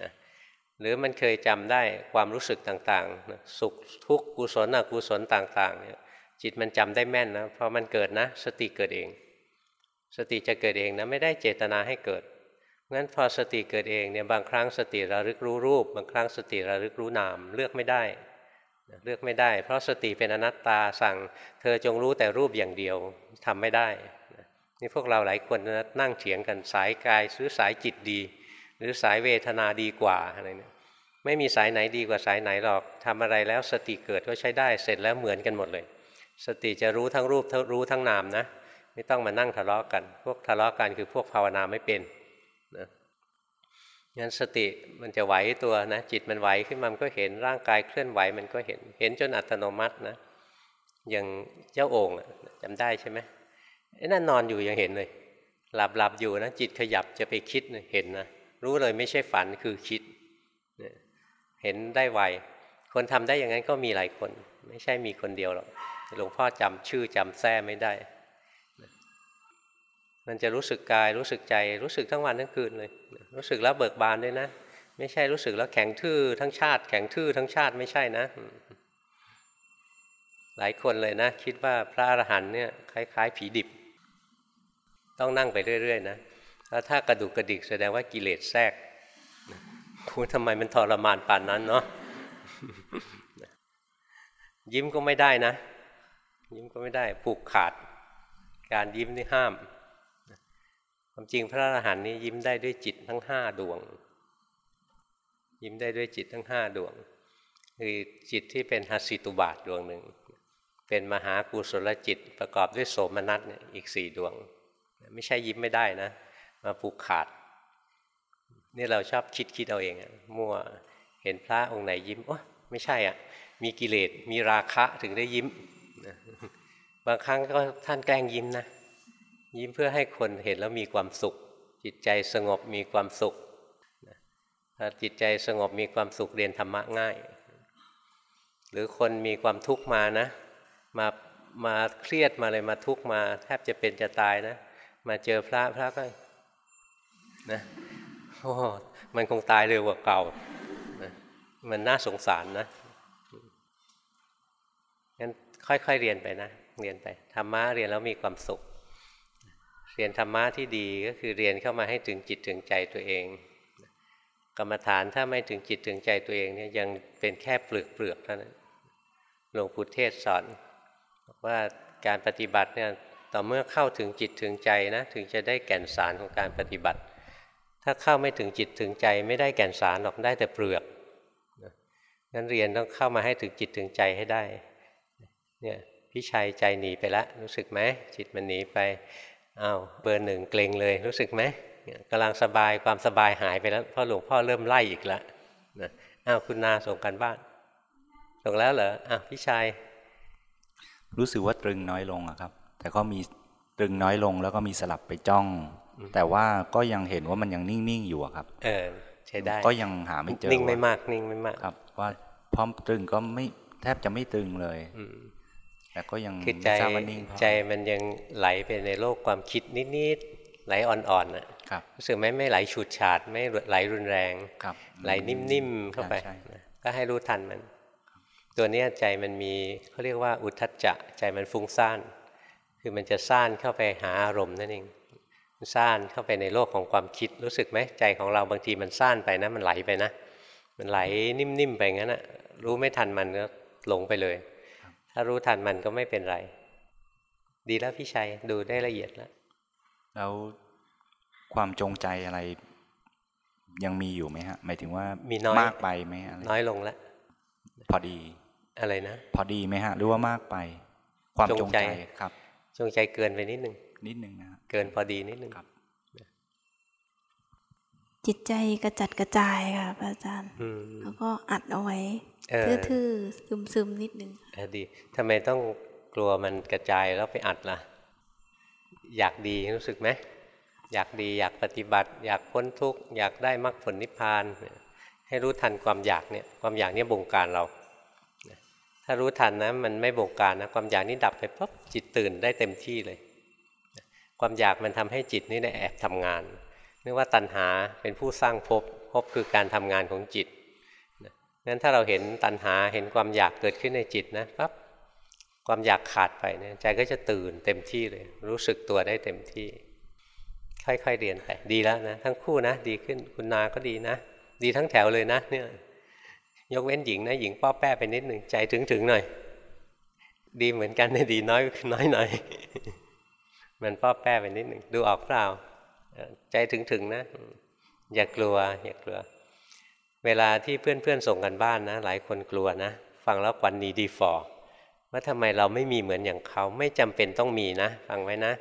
นะหรือมันเคยจำได้ความรู้สึกต่างๆสุขทุกข์กุศลอกุศลต่างๆเนี่ยจิตมันจำได้แม่นนะพอมันเกิดนะ สติเกิดเอง สติจะเกิดเองนะไม่ได้เจตนาให้เกิดงั้นพอสติเกิดเองเนี่ยบางครั้งสติระลึกรู้รูป บางครั้งสติระลึกรู้นามเลือกไม่ได้ เลือกไม่ได้ เพราะสติเป็นอนัตตาสั่ง เธอจงรู้แต่รูปอย่างเดียวทำไม่ได้นี่พวกเราหลายคนนั่งเถียงกันสายกายหรือสายจิตดี หรือสายเวทนาดีกว่าอะไรเนี่ยไม่มีสายไหนดีกว่าสายไหนหรอกทำอะไรแล้วสติเกิดก็ใช้ได้เสร็จแล้วเหมือนกันหมดเลย สติจะรู้ทั้งรูปรู้ทั้งนามนะ ไม่ต้องมานั่งทะเลาะกัน พวกทะเลาะกันคือพวกภาวนาไม่เป็นนะ งั้นสติมันจะไหวตัวนะ จิตมันไหวขึ้นมามันก็เห็นร่างกายเคลื่อนไหวมันก็เห็น เห็นจนอัตโนมัตินะ อย่างเจ้าโอ่งจำได้ใช่ไหมไอ้นั่นนอนอยู่ยังเห็นเลย หลับหลับอยู่นะจิตขยับจะไปคิดเห็นนะรู้เลยไม่ใช่ฝันคือคิด เห็นได้ไวคนทำได้อย่างนั้นก็มีหลายคน ไม่ใช่มีคนเดียวหรอกหลวงพ่อจำชื่อจำแท้ไม่ได้ มันจะรู้สึกกายรู้สึกใจ รู้สึกทั้งวันทั้งคืนเลย รู้สึกแล้วเบิกบานด้วยนะ ไม่ใช่รู้สึกแล้วแข็งทื่อทั้งชาติ แข็งทื่อทั้งชาติไม่ใช่นะ หลายคนเลยนะ คิดว่าพระอรหันต์เนี่ยคล้าย ๆ ผีดิบ ต้องนั่งไปเรื่อย ๆ นะแล้วถ้ากระดุกกระดิกแสดงว่ากิเลสแทรกคุณทำไมมันทรมานปานนั้นเนาะยิ้มก็ไม่ได้นะ ยิ้มก็ไม่ได้ผูกขาด การยิ้มนี่ห้าม ความจริงพระอรหันต์นี่ยิ้มได้ด้วยจิตทั้งห้าดวง ยิ้มได้ด้วยจิตทั้งห้าดวง คือจิตที่เป็นหัสิตุบาทดวงหนึ่ง เป็นมหากุศลจิตประกอบด้วยโสมนัสอีกสี่ดวง ไม่ใช่ยิ้มไม่ได้นะ มาผูกขาด นี่เราชอบคิดคิดเอาเองมั่วเห็นพระองค์ไหนยิ้มโอ้ไม่ใช่อะ มีกิเลสมีราคะถึงได้ยิ้มบางครั้งก็ท่านแกล้งยิ้มนะ ยิ้มเพื่อให้คนเห็นแล้วมีความสุข จิตใจสงบมีความสุขถ้าจิตใจสงบมีความสุขเรียนธรรมะง่าย หรือคนมีความทุกข์มานะมามาเครียดมาเลยมาทุกข์มา แทบจะเป็นจะตายนะ มาเจอพระพระก็นะโอ้มันคงตายเร็วกว่าเก่านะมันน่าสงสารนะงั้นค่อยๆเรียนไปนะ เรียนไปธรรมะเรียนแล้วมีความสุข เรียนธรรมะที่ดีก็คือเรียนเข้ามาให้ถึงจิตถึงใจตัวเอง กรรมฐานถ้าไม่ถึงจิตถึงใจตัวเองเนี่ยยังเป็นแค่เปลือกเปลือกเท่านั้นหลวงปู่เทศสอนว่าการปฏิบัติเนี่ยต่อเมื่อเข้าถึงจิตถึงใจนะถึงจะได้แก่นสารของการปฏิบัติ ถ้าเข้าไม่ถึงจิตถึงใจไม่ได้แก่นสารหรอกได้แต่เปลือกงั้นเรียนต้องเข้ามาให้ถึงจิตถึงใจให้ได้เนี่ยพี่ชัยใจหนีไปแล้วรู้สึกไหมจิตมันหนีไป อ้าวเบอร์หนึ่งเกรงเลยรู้สึกไหมกำลังสบายความสบายหายไปแล้วพ่อหลวงพ่อเริ่มไล่อีกแล้วนะอ้าวคุณนาส่งกันบ้านส่งแล้วเหรออ้าวพี่ชัยรู้สึกว่าตรึงน้อยลงอะครับ แต่ก็มีตรึงน้อยลงแล้วก็มีสลับไปจ้อง แต่ว่าก็ยังเห็นว่ามันยังนิ่งๆอยู่อะครับ เออใช่ได้ก็ยังหาไม่เจอนิ่งไม่มากนิ่งไม่มากครับ ว่าพร้อมตรึงก็ไม่แทบจะไม่ตรึงเลย แต่ก็ยังคือใจใจมันยังไหลไปในโลกความคิดนิดๆไหลอ่อนๆน่ะรู้สึกไหมไม่ไหลฉูดฉาดไม่ไหลรุนแรงไหลนิ่มๆเข้าไปก็ให้รู้ทันมัน ตัวนี้ใจมันมีเขาเรียกว่าอุทจจะใจมันฟุ้งซ่านคือมันจะซ่านเข้าไปหาอารมณ์นั่นเองซ่านเข้าไปในโลกของความคิดรู้สึกไหมใจของเราบางทีมันซ่านไปนะมันไหลไปนะ มันไหลนิ่มๆไปงั้นนะรู้ไม่ทันมันก็หลงไปเลย ถ้ารู้ทันมันก็ไม่เป็นไร ดีแล้วพี่ชัยดูได้ละเอียดแล้ว แล้วความจงใจอะไร ยังมีอยู่ไหมฮะ หมายถึงว่ามีน้อยมากไปไหมอะไรน้อยลงแล้วพอดีอะไรนะพอดีไหมฮะ หรือว่ามากไป ความจงใจครับ จงใจเกินไปนิดนึงนิดนึงนะเกินพอดีนิดนึงครับ จิตใจกระจัดกระจายค่ะพระอาจารย์แล้วก็อัดเอาไว้ทื่อๆซึมๆนิดนึงดีทำไมต้องกลัวมันกระจายแล้วไปอัดล่ะ อยากดีรู้สึกไหมอยากดีอยากปฏิบัติ อยากพ้นทุกข์อยากได้มรรคผลนิพพาน ให้รู้ทันความอยากเนี่ยความอยากเนี่ยบงการเรา ถ้ารู้ทันนะมันไม่บงการนะความอยากนี้ดับไปปุ๊บจิตตื่นได้เต็มที่เลย ความอยากมันทำให้จิตนี่ได้แอบทำงาน นึกว่าตัณหาเป็นผู้สร้างภพภพคือการทำงานของจิตงั้นถ้าเราเห็นตัณหาเห็นความอยากเกิดขึ้นในจิตนะปั๊บความอยากขาดไปเนี่ยใจก็จะตื่นเต็มที่เลย รู้สึกตัวได้เต็มที่ ค่อยๆเรียนไปดีแล้วนะทั้งคู่นะ ดีขึ้นคุณนาก็ดีนะ ดีทั้งแถวเลยนะ เนี่ย ยกเว้นหญิงนะหญิงป้อแป้ไปนิดหนึ่งใจถึงๆหน่อย ดีเหมือนกันนะดีน้อยน้อยหน่อยมันป้อแป้ไปนิดหนึ่งดูออกเปล่า ใจถึงๆนะ อย่ากลัว อย่ากลัว เวลาที่เพื่อนๆส่งกันบ้านนะ หลายคนกลัวนะ ฟังแล้วควันนีดีฟอร์ว่าทำไมเราไม่มีเหมือนอย่างเขาไม่จำเป็นต้องมีนะ ฟังไว้นะ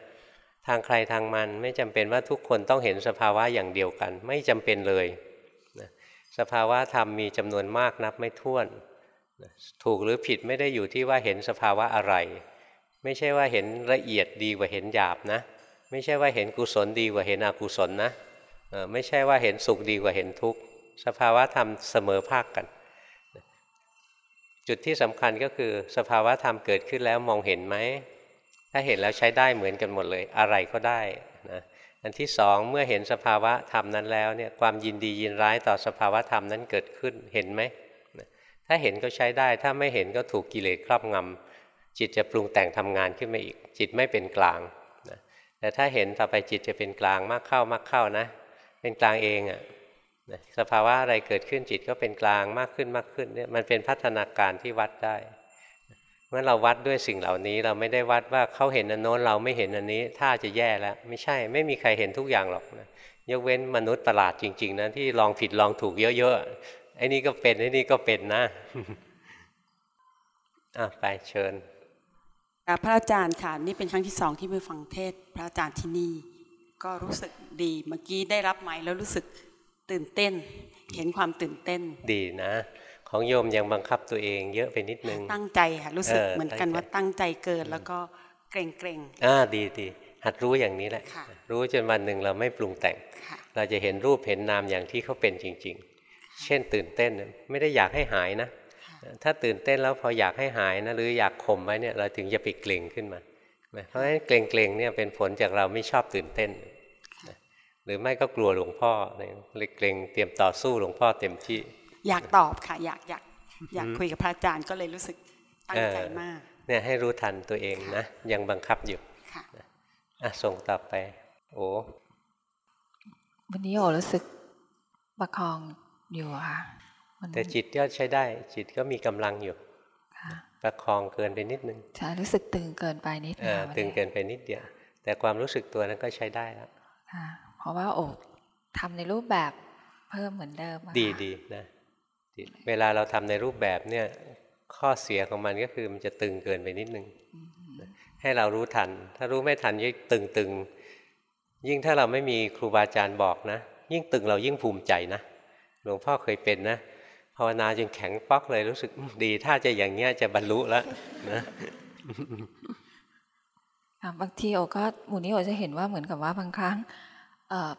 ทางใครทางมันไม่จำเป็นว่าทุกคนต้องเห็นสภาวะอย่างเดียวกัน ไม่จำเป็นเลยนะสภาวะธรรมมีจำนวนมากนับไม่ถ้วนนะถูกหรือผิดไม่ได้อยู่ที่ว่าเห็นสภาวะอะไร ไม่ใช่ว่าเห็นละเอียดดีกว่าเห็นหยาบนะ ไม่ใช่ว่าเห็นกุศลดีกว่าเห็นอกุศลนะไม่ใช่ว่าเห็นสุขดีกว่าเห็นทุกข์สภาวะธรรมเสมอภาคกัน จุดที่สำคัญก็คือสภาวะธรรมเกิดขึ้นแล้วมองเห็นไหม ถ้าเห็นแล้วใช้ได้เหมือนกันหมดเลยอะไรก็ได้นะอันที่สองเมื่อเห็นสภาวะธรรมนั้นแล้วเนี่ยความยินดียินร้ายต่อสภาวะธรรมนั้นเกิดขึ้นเห็นไหมถ้าเห็นก็ใช้ได้ ถ้าไม่เห็นก็ถูกกิเลสครอบงำจิตจะปรุงแต่งทำงานขึ้นมาอีก จิตไม่เป็นกลาง แต่ถ้าเห็นต่อไปจิตจะเป็นกลางมากเข้ามากเข้านะ เป็นกลางเองอะ่ะสภาวะอะไรเกิดขึ้นจิตก็เป็นกลางมากขึ้นมากขึ้นเนี่ยมันเป็นพัฒนาการที่วัดได้เมื่อเราวัดด้วยสิ่งเหล่านี้ เราไม่ได้วัดว่าเขาเห็นอันโน้นเราไม่เห็นอันนี้ถ้าจะแย่แล้ว ไม่ใช่ไม่มีใครเห็นทุกอย่างหรอกนะยกเว้นมนุษย์ประหลาดจริง ๆนะที่ลองผิดลองถูกเยอะๆไอ้นี่ก็เป็นไอ้นี่ก็เป็นนะอะไปเชิญ พระอาจารย์ค่ะนี่เป็นครั้งที่สองที่ไปฟังเทศพระอาจารย์ที่นี่ ก็รู้สึกดีเมื่อกี้ได้รับไม้แล้วรู้สึกตื่นเต้น เห็นความตื่นเต้น ดีนะ ของโยมยังบังคับตัวเองเยอะไปนิดนึงตั้งใจค่ะรู้สึกเหมือนกันว่าตั้งใจเกินแล้วก็เกรงเกรงอ่าดีดีหัดรู้อย่างนี้แหละ รู้จนวันหนึ่งเราไม่ปรุงแต่ง เราจะเห็นรูปเห็นนามอย่างที่เขาเป็นจริง ๆ เช่นตื่นเต้นไม่ได้อยากให้หายนะ ถ้าตื่นเต้นแล้วพออยากให้หายนะหรืออยากข่มไว้เนี่ยเราถึงจะไปเกรงขึ้นมา เพราะฉะนั้นเกรงเกรงเนี่ยเป็นผลจากเราไม่ชอบตื่นเต้น หรือไม่ก็กลัวหลวงพ่อเลยเกรงเตรียมต่อสู้หลวงพ่อเต็มที่ อยากตอบค่ะ อยากอยากอยากคุยกับพระอาจารย์ก็เลยรู้สึกตั้งใจมากเนี่ยให้รู้ทันตัวเองนะยังบังคับอยู่ค่ะอะส่งต่อไป โอ้วันนี้โอรู้สึกประคองอยู่ค่ะ แต่จิตก็ใช้ได้ จิตก็มีกำลังอยู่ประคองเกินไปนิดนึงใช่รู้สึกตึงเกินไปนิดนึงตึงเกินไปนิดเดียว แต่ความรู้สึกตัวนั้นก็ใช้ได้แล้วเพราะว่าโอ้ทำในรูปแบบเพิ่มเหมือนเดิมดีดีนะเวลาเราทำในรูปแบบเนี่ยข้อเสียของมันก็คือมันจะตึงเกินไปนิดนึงให้เรารู้ทัน ถ้ารู้ไม่ทันยิ่งตึงตึงยิ่งถ้าเราไม่มีครูบาอาจารย์บอกนะ ยิ่งตึงเรายิ่งภูมิใจนะหลวงพ่อเคยเป็นนะ ภาวนาจนแข็งป๊อกเลยรู้สึกดี ถ้าจะอย่างเงี้ยจะบรรลุแล้วนะบางทีโอก็หมุนนี้โอจะเห็นว่าเหมือนกับว่าบางครั้งเออ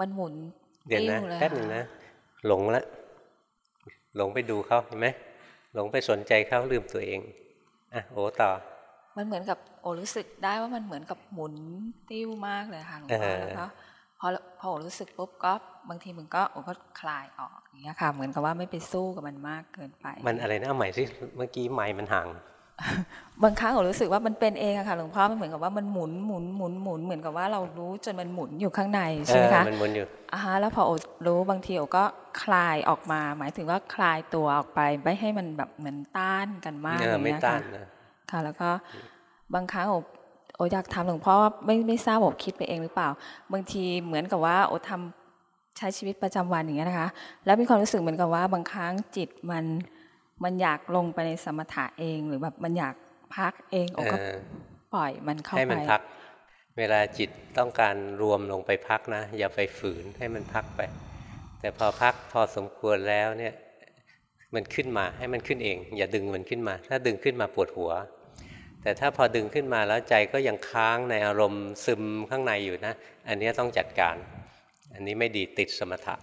มันหมุนเดี๋ยวนะแป๊บนึงนะหลงแล้วหลงไปดูเขาเห็นไหมหลงไปสนใจเขาลืมตัวเองอะโอ้ต่อ มันเหมือนกับโอรู้สึกได้ว่ามันเหมือนกับหมุนติ้วมากเลยค่ะหลวงพ่อแล้วก็ พอพอโอรู้สึกปุ๊บก็บางทีมันก็โอก็คลายออกอย่างเงี้ยค่ะ เหมือนกับว่าไม่ไปสู้กับมันมากเกินไป มันอะไรนะใหม่สิเมื่อกี้ไม้มันห่างบางครั้งเรารู้สึกว่ามันเป็นเองอะค่ะหลวงพ่อมันเหมือนกับว่ามันหมุนหมุนหมุนหมุนเหมือนกับว่าเรารู้จนมันหมุนอยู่ข้างในใช่ไหมคะมันหมุนอยู่อ่าฮะแล้วพอรู้บางทีโอก็คลายออกมา หมายถึงว่าคลายตัวออกไปไม่ให้มันแบบเหมือนต้านกันมากอย่างเงี้ยค่ะค่ะแล้วก็บางครั้งโอ โออยากถามหลวงพ่อว่าไม่ไม่ทราบโอคิดไปเองหรือเปล่า บางทีเหมือนกับว่าโอทำใช้ชีวิตประจำวันอย่างเงี้ยนะคะ แล้วมีความรู้สึกเหมือนกับว่าบางครั้งจิตมันมันอยากลงไปในสมถะเองหรือแบบมันอยากพักเองโอก็ปล่อยมันเข้าไปให้มันพัก เวลาจิตต้องการรวมลงไปพักนะ อย่าไปฝืนให้มันพักไป แต่พอพักพอสมควรแล้วเนี่ยมันขึ้นมาให้มันขึ้นเอง อย่าดึงมันขึ้นมา ถ้าดึงขึ้นมาปวดหัว แต่ถ้าพอดึงขึ้นมาแล้วใจก็ยังค้างในอารมณ์ซึมข้างในอยู่นะ อันนี้ต้องจัดการ อันนี้ไม่ดีติดสมถะ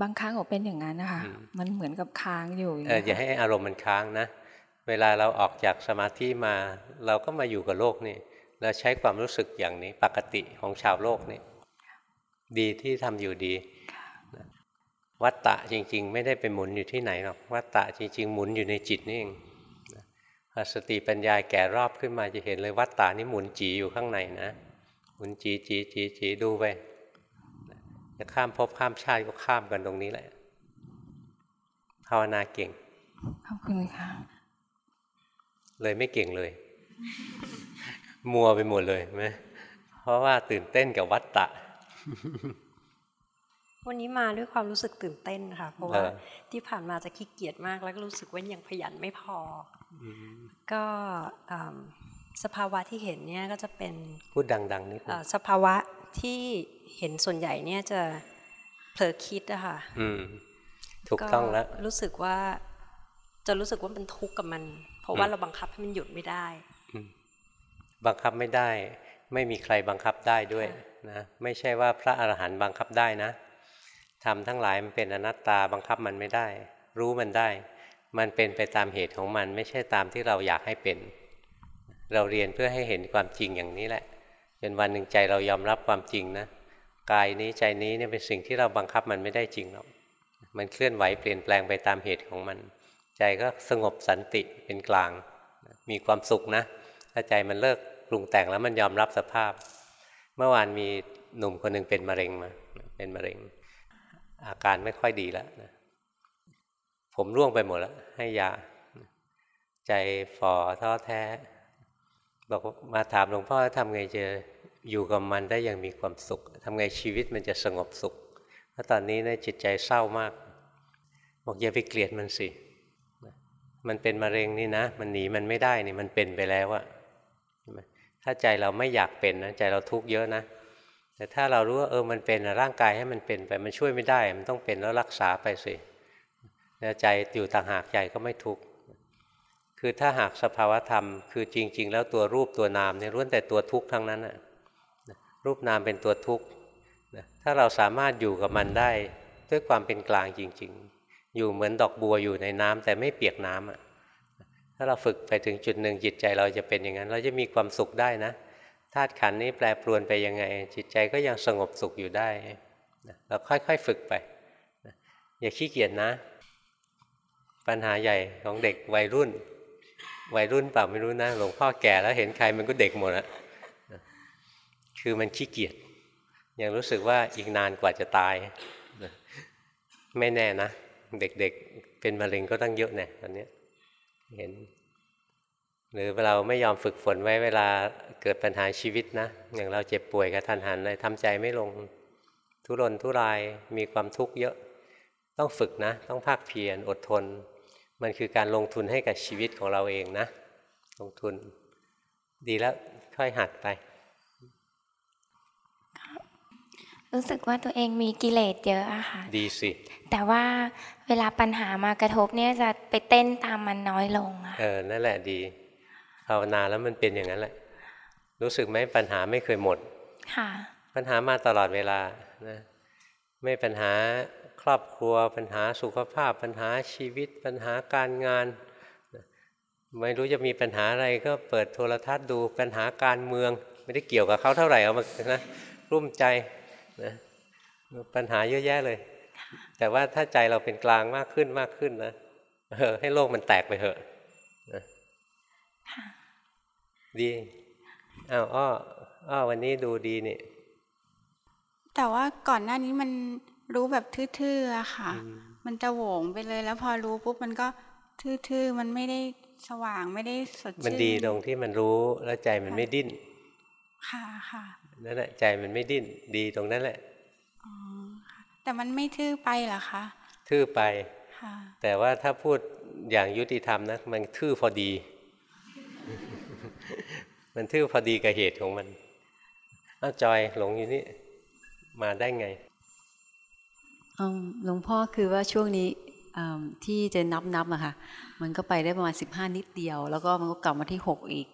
บางครั้งอเป็นอย่างนั้นนะคะ มันเหมือนกับค้างอยู่เอออย่าให้อารมณ์มันค้างนะ เวลาเราออกจากสมาธิมา เราก็มาอยู่กับโลกนี่เราใช้ความรู้สึกอย่างนี้ปกติของชาวโลกนี่ดีที่ทำอยู่ดีวัตตะจริง ๆ ไม่ได้ไปหมุนอยู่ที่ไหนหรอกวัตตะจริง ๆ หมุนอยู่ในจิตนี่เอง พอสติปัญญาแก่รอบขึ้นมาจะเห็นเลยวัตตานี่หมุนจีอยู่ข้างในนะ หมุนจีจีจีจีดูไปจะข้ามภพข้ามชาติก็ข้ามกันตรงนี้แหละภาวนาเก่งขอบคุณค่ะ เลยไม่เก่งเลย มัวไปหมดเลยไหมเพราะว่าตื่นเต้นกับวัตตะวันนี้มาด้วยความรู้สึกตื่นเต้นค่ะ เพราะว่าที่ผ่านมาจะขี้เกียจมากแล้วก็รู้สึกว่ายังขยันไม่พอ ก็สภาวะที่เห็นเนี่ยก็จะเป็นพูดดังๆนิดนึงสภาวะที่เห็นส่วนใหญ่เนี่ยจะเผลอคิดอะค่ะอืมถูกต้องแล้วรู้สึกว่า จะรู้สึกว่ามันทุกข์กับมัน เพราะว่าเราบังคับให้มันหยุดไม่ได้ บังคับไม่ได้ ไม่มีใครบังคับได้ด้วยนะไม่ใช่ว่าพระอรหันต์บังคับได้นะทำทั้งหลายมันเป็นอนัตตาบังคับมันไม่ได้ รู้มันได้ มันเป็นไปตามเหตุของมันไม่ใช่ตามที่เราอยากให้เป็น เราเรียนเพื่อให้เห็นความจริงอย่างนี้แหละจนวันหนึ่งใจเรายอมรับความจริงนะกายนี้ใจนี้เนี่ยเป็นสิ่งที่เราบังคับมันไม่ได้จริงหรอกมันเคลื่อนไหวเปลี่ยนแปลงไปตามเหตุของมัน ใจก็สงบสันติเป็นกลาง มีความสุขนะ ถ้าใจมันเลิกปรุงแต่งแล้วมันยอมรับสภาพ เมื่อวานมีหนุ่มคนหนึ่งเป็นมะเร็งมาเป็นมะเร็ง อาการไม่ค่อยดีแล้วนะ ผมร่วงไปหมดแล้วให้ยา ใจฝ่อท้อแท้ บอกมาถามหลวงพ่อทำไงจะอยู่กับมันได้อย่างมีความสุขทำไงชีวิตมันจะสงบสุขเพราะตอนนี้เนี่ยจิตใจเศร้ามาก บอกอย่าไปเกลียดมันสิมันเป็นมะเร็งนี่นะ มันหนีมันไม่ได้นี่มันเป็นไปแล้วอะถ้าใจเราไม่อยากเป็นนะใจเราทุกข์เยอะนะ แต่ถ้าเรารู้ว่าเออมันเป็นร่างกายให้มันเป็นไปมันช่วยไม่ได้ มันต้องเป็นแล้วรักษาไปสิ ใจอยู่ต่างหากใจก็ไม่ทุกข์คือถ้าหากสภาวธรรม คือจริง ๆ แล้วตัวรูปตัวนามเนี่ยล้วนแต่ตัวทุกข์ทั้งนั้นอะรูปนามเป็นตัวทุกข์ถ้าเราสามารถอยู่กับมันได้ด้วยความเป็นกลางจริง ๆ อยู่เหมือนดอกบัวอยู่ในน้ำแต่ไม่เปียกน้ำอะถ้าเราฝึกไปถึงจุดหนึ่งจิตใจเราจะเป็นอย่างนั้น เราจะมีความสุขได้นะธาตุขันนี้แปรปรวนไปยังไง จิตใจก็ยังสงบสุขอยู่ได้เราค่อยๆฝึกไปอย่าขี้เกียจนะ ปัญหาใหญ่ของเด็กวัยรุ่น วัยรุ่นเปล่าไม่รู้นะ หลวงพ่อแก่แล้วเห็นใครมันก็เด็กหมดอะคือมันขี้เกียจยังรู้สึกว่าอีกนานกว่าจะตาย ไม่แน่นะ เด็กๆเป็นมะเร็งก็ตั้งเยอะแน่ตอนนี้เห็น หรือเราไม่ยอมฝึกฝนไว้เวลาเกิดปัญหาชีวิตนะ อย่างเราเจ็บป่วยกระทันหันเลยทำใจไม่ลงทุรนทุรายมีความทุกข์เยอะ ต้องฝึกนะ ต้องภาคเพียรอดทน มันคือการลงทุนให้กับชีวิตของเราเองนะ ลงทุนดีแล้วค่อยหัดไป รู้สึกว่าตัวเองมีกิเลสเยอะอะค่ะ ดีสิ แต่ว่าเวลาปัญหามากระทบเนี่ยจะไปเต้นตามมันน้อยลงอะเออ นั่นแหละดีภาวนาแล้วมันเป็นอย่างนั้นแหละ รู้สึกไหมปัญหาไม่เคยหมด ค่ะ ปัญหามาตลอดเวลานะ ไม่ปัญหา ครอบครัว ปัญหาสุขภาพ ปัญหาชีวิต ปัญหาการงาน ไม่รู้จะมีปัญหาอะไรก็เปิดโทรทัศน์ดูปัญหาการเมือง ไม่ได้เกี่ยวกับเขาเท่าไหร่เอามานะรุ่มใจนะปัญหาเยอะแยะเลย แต่ว่าถ้าใจเราเป็นกลางมากขึ้นมากขึ้นนะเออให้โลกมันแตกไปเถอะนะดีอ้าวอ้ออ้อวันนี้ดูดีนี่แต่ว่าก่อนหน้านี้มัน รู้แบบทื่อๆอะค่ะ มันจะโหวงไปเลย แล้วพอรู้ปุ๊บมันก็ทื่อๆ มันไม่ได้สว่างไม่ได้สดชื่น มันดีตรงที่มันรู้แล้วใจมันไม่ดิ้น ค่ะค่ะนั่นแหละใจมันไม่ดิ้นดีตรงนั้นแหละอ๋อแต่มันไม่ทื่อไปเหรอคะ ทื่อไป แต่ว่าถ้าพูดอย่างยุติธรรมนะมันทื่อพอดี มันทื่อพอดีกับเหตุของมันอ้าจอยหลงอยู่นี่มาได้ไง หลวงพ่อคือว่าช่วงนี้ที่จะนับนับอะค่ะ มันก็ไปได้ประมาณสิบห้านิดเดียว แล้วก็มันก็กลับมาที่หกอีก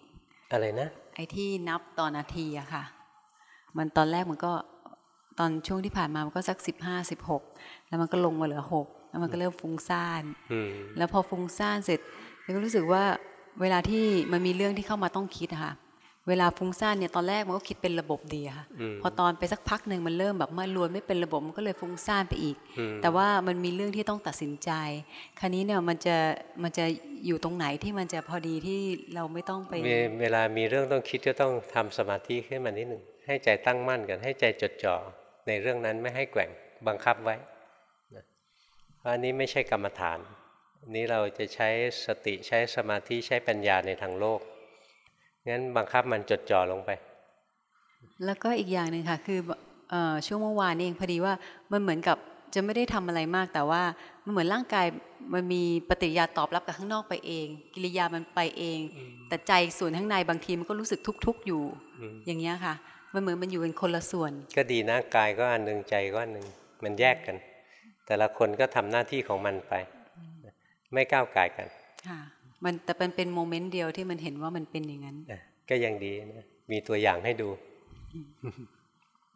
อะไรนะ ไอ้ที่นับต่อนาทีอะค่ะ มันตอนแรกมันก็ตอนช่วงที่ผ่านมามันก็สักสิบห้าสิบหกแล้วมันก็ลงมาเหลือหกแล้วมันก็เริ่มฟุ้งซ่านแล้วพอฟุ้งซ่านเสร็จมันก็รู้สึกว่าเวลาที่มันมีเรื่องที่เข้ามาต้องคิดค่ะ เวลาฟุ้งซ่านเนี่ยตอนแรกมันก็คิดเป็นระบบดีค่ะพอตอนไปสักพักหนึ่งมันเริ่มแบบมารวนไม่เป็นระบบมันก็เลยฟุ้งซ่านไปอีก แต่ว่ามันมีเรื่องที่ต้องตัดสินใจ คราวนี้เนี่ยมันจะมันจะอยู่ตรงไหนที่มันจะพอดีที่เราไม่ต้องไปเวลามีเรื่องต้องคิดก็ต้องทำสมาธิขึ้นมานิดหนึ่งให้ใจตั้งมั่นกันให้ใจจดจ่อในเรื่องนั้นไม่ให้แกว่งบังคับไว้เพราะอันนี้ไม่ใช่กรรมฐานนี้เราจะใช้สติใช้สมาธิใช้ปัญญาในทางโลก งั้นบังคับมันจดจ่อลงไป แล้วก็อีกอย่างหนึ่งค่ะ คือช่วงเมื่อวานเองพอดีว่ามันเหมือนกับจะไม่ได้ทำอะไรมากแต่ว่ามันเหมือนร่างกายมันมีปฏิกิริยาตอบรับกับข้างนอกไปเอง กิริยามันไปเอง แต่ใจส่วนข้างในบางทีมันก็รู้สึกทุกข์อยู่ อย่างเงี้ยค่ะ มันเหมือนมันอยู่เป็นคนละส่วน ก็ดีนะกายก็อันหนึ่งใจก็อันหนึ่งมันแยกกัน แต่ละคนก็ทำหน้าที่ของมันไป ไม่ก้าวไก่กันค่ะ มันแต่เป็นเป็นโมเมนต์เดียวที่มันเห็นว่ามันเป็นอย่างนั้นก็ยังดีนะมีตัวอย่างให้ดู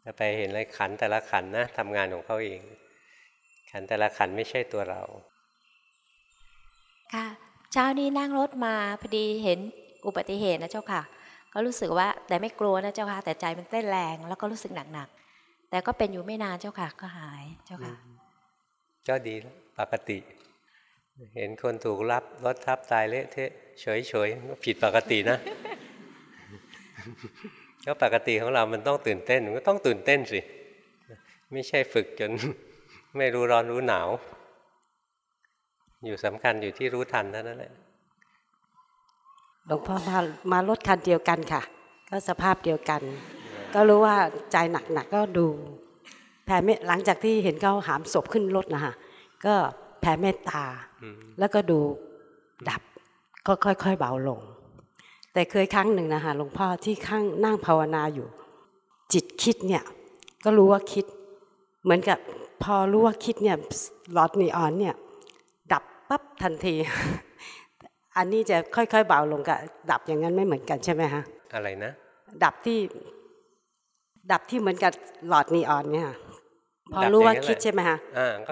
จะไปเห็นเลยขันแต่ละขันนะทำงานของเขาเอง ขันแต่ละขันไม่ใช่ตัวเรา ค่ะ เช้านี้นั่งรถมาพอดีเห็นอุบัติเหตุนะเจ้าค่ะ ก็รู้สึกว่าแต่ไม่กลัวนะเจ้าค่ะ แต่ใจมันเต้นแรง แล้วก็รู้สึกหนักๆแต่ก็เป็นอยู่ไม่นานเจ้าค่ะ ก็หายเจ้าค่ะก็ดีปกติ เห็นคนถูกรับรถทับตายเละเทะเฉยๆก็ผิดปกตินะก็ปกติของเรามันต้องตื่นเต้นมันก็ต้องตื่นเต้นสิ ไม่ใช่ฝึกจนไม่รู้ร้อนรู้หนาว อยู่สำคัญอยู่ที่รู้ทันเท่านั้นแหละหลวงพ่อมามารถคันเดียวกันค่ะ ก็สภาพเดียวกัน ก็รู้ว่าใจหนักๆกก็ดูแผ่เมตหลังจากที่เห็นเขาหามศพขึ้นรถนะคะก็แผ่เมตตา แล้วก็ดูดับก็ค่อยๆเบาลง แต่เคยครั้งหนึ่งนะคะหลวงพ่อที่ข้างนั่งภาวนาอยู่ จิตคิดเนี่ย ก็รู้ว่าคิด เหมือนกับพอรู้ว่าคิดเนี่ยหลอดนีออนเนี่ย ดับปั๊บทันที อันนี้จะค่อยๆเบาลงกับดับอย่างนั้นไม่เหมือนกันใช่ไหมฮะอะไรนะ ดับที่ ดับที่เหมือนกับหลอดนีออนเนี่ย พอรู้ว่าคิดใช่ไหมฮะ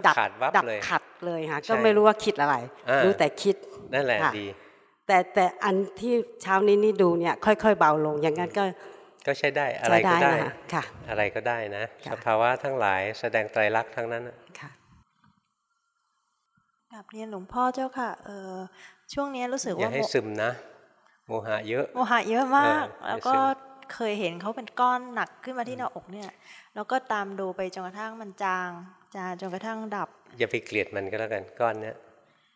ดับขาดวับเลยดับขัดเลยฮะก็ไม่รู้ว่าคิดอะไร รู้แต่คิดนั่นแหละดีแต่แต่อันที่เช้านี้นี่ดูเนี่ยค่อยๆเบาลงอย่างนั้นก็ก็ใช้ได้อะไรก็ได้ค่ะ อะไรก็ได้นะสภาวะทั้งหลายแสดงไตรลักษณ์ทั้งนั้นค่ะกลับเรียนหลวงพ่อเจ้าค่ะเออช่วงนี้รู้สึกว่าอย่าให้ซึมนะ โมหะเยอะ โมหะเยอะมาก แล้วก็ เคยเห็นเขาเป็นก้อนหนักขึ้นมาที่หน้าอกเนี่ย แล้วก็ตามดูไปจนกระทั่งมันจางจางจนกระทั่งดับ อย่าไปเกลียดมันก็แล้วกันก้อนเนี้ย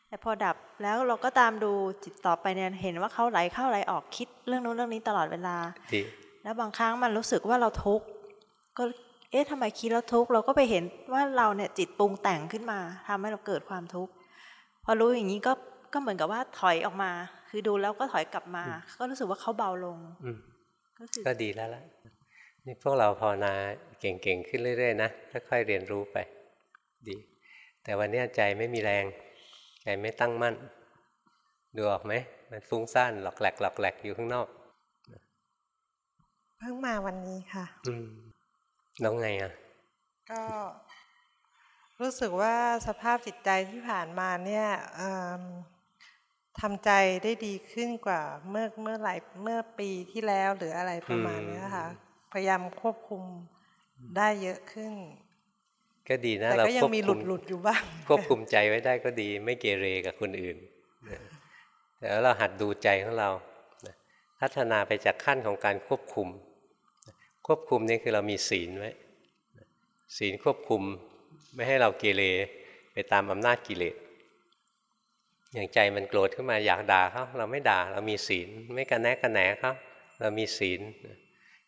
แต่พอดับแล้วเราก็ตามดูจิตต่อไปเนี่ยเห็นว่าเขาไหลเข้าไหลออกคิดเรื่องนู้นเรื่องนี้ตลอดเวลาแล้วบางครั้งมันรู้สึกว่าเราทุกข์ก็เอ๊ะทำไมคิดแล้วทุกข์เราก็ไปเห็นว่าเราเนี่ยจิตปรุงแต่งขึ้นมาทำให้เราเกิดความทุกข์พอรู้อย่างนี้ก็ก็เหมือนกับว่าถอยออกมา คือดูแล้วก็ถอยกลับมา ก็รู้สึกว่าเขาเบาลง ก็คือก็ดีแล้วล่ะนี่พวกเราภาวนาเก่งๆ ขึ้นเรื่อยๆนะค่อยๆเรียนรู้ไป ดี แต่วันนี้ใจไม่มีแรง ใจไม่ตั้งมั่น ดูออกไหม มันฟุ้งซ่านหลอกแหลกหลอกแหลกอยู่ข้างนอก เพิ่งมาวันนี้ค่ะ อืมน้องไงอะ ก็รู้สึกว่าสภาพจิตใจที่ผ่านมาเนี่ย ทำใจได้ดีขึ้นกว่าเมื่อเมื่อหลายเมื่อปีที่แล้วหรืออะไรประมาณนี้ค่ะพยายามควบคุมได้เยอะขึ้น ก็ดีนะเราควบคุมหลุดอยู่บ้าง ควบคุมใจไว้ได้ก็ดี ไม่เกเรกับคนอื่นแต่เราหัดดูใจของเราพัฒนาไปจากขั้นของการควบคุม ควบคุมนี่คือเรามีศีลไว้ศีลควบคุมไม่ให้เราเกเรไปตามอำนาจกิเลส อย่างใจมันโกรธขึ้นมาอยากด่าเขาเราไม่ด่าเรามีศีล ไม่กันแนกกันแหนเขาเรามีศีล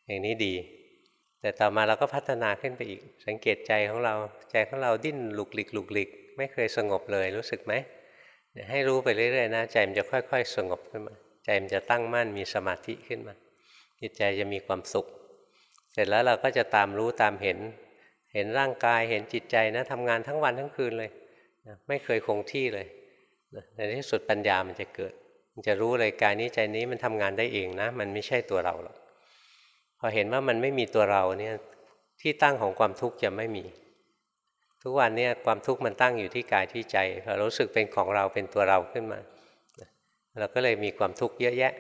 อย่างนี้ดี แต่ต่อมาเราก็พัฒนาขึ้นไปอีก สังเกตใจของเราใจของเราดิ้นหลุกหลิกหลุกหลิก ไม่เคยสงบเลยรู้สึกไหมให้รู้ไปเรื่อยๆนะใจมันจะค่อย ๆ สงบขึ้นมา ใจมันจะตั้งมั่นมีสมาธิขึ้นมาจิตใจจะมีความสุข เสร็จแล้วเราก็จะตามรู้ตามเห็น เห็นร่างกายเห็นจิตใจนะทำงานทั้งวันทั้งคืนเลย ไม่เคยคงที่เลย ในที่สุดปัญญามันจะเกิด มันจะรู้เลยกายนี้ใจนี้มันทำงานได้เองนะ มันไม่ใช่ตัวเราหรอกพอเห็นว่ามันไม่มีตัวเราเนี่ยที่ตั้งของความทุกข์จะไม่มี ทุกวันเนี่ยความทุกข์มันตั้งอยู่ที่กายที่ใจพอรู้สึกเป็นของเราเป็นตัวเราขึ้นมาเราก็เลยมีความทุกข์เยอะแยะ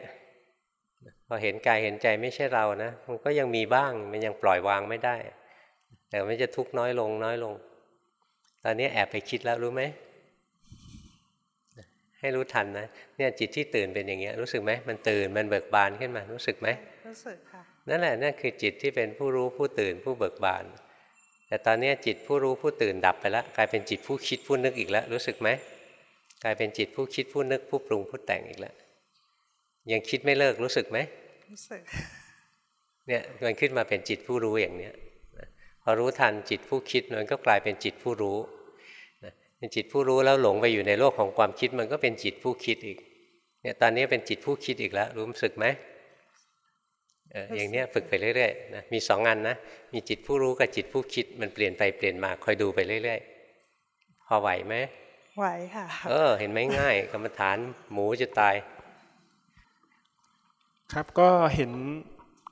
พอเห็นกายเห็นใจไม่ใช่เรานะ มันก็ยังมีบ้างมันยังปล่อยวางไม่ได้ แต่มันจะทุกข์น้อยลงน้อยลง ตอนนี้แอบไปคิดแล้วรู้ไหม ให้รู้ทันนะเนี่ยจิตที่ตื่นเป็นอย่างเงี้ยรู้สึกไหมมันตื่นมันเบิกบานขึ้นมารู้สึกไหมรู้สึกค่ะนั่นแหละนั่นคือจิตที่เป็นผู้รู้ผู้ตื่นผู้เบิกบาน แต่ตอนนี้จิตผู้รู้ผู้ตื่นดับไปแล้วกลายเป็นจิตผู้คิดผู้นึกอีกแล้วรู้สึกไหมกลายเป็นจิตผู้คิดผู้นึกผู้ปรุงผู้แต่งอีกแล้วยังคิดไม่เลิกรู้สึกไหมรู้สึกเนี่ยมันขึ้นมาเป็นจิตผู้รู้อย่างเนี้ยพอรู้ทันจิตผู้คิดมันก็กลายเป็นจิตผู้รู้เป็น จิตผู้รู้แล้วหลงไปอยู่ในโลกของความคิดมันก็เป็นจิตผู้คิดอีก เนี่ยตอนนี้เป็นจิตผู้คิดอีกแล้วรู้สึกไหมเอออย่างเนี้ยฝึกไปเรื่อยๆนะมีสองอันนะมีจิตผู้รู้กับจิตผู้คิดมันเปลี่ยนไปเปลี่ยนมาคอยดูไปเรื่อยๆ พอไหวไหมไหวค่ะ เออ เห็นไหมง่าย กรรมฐานหมูจะตาย ครับก็เห็น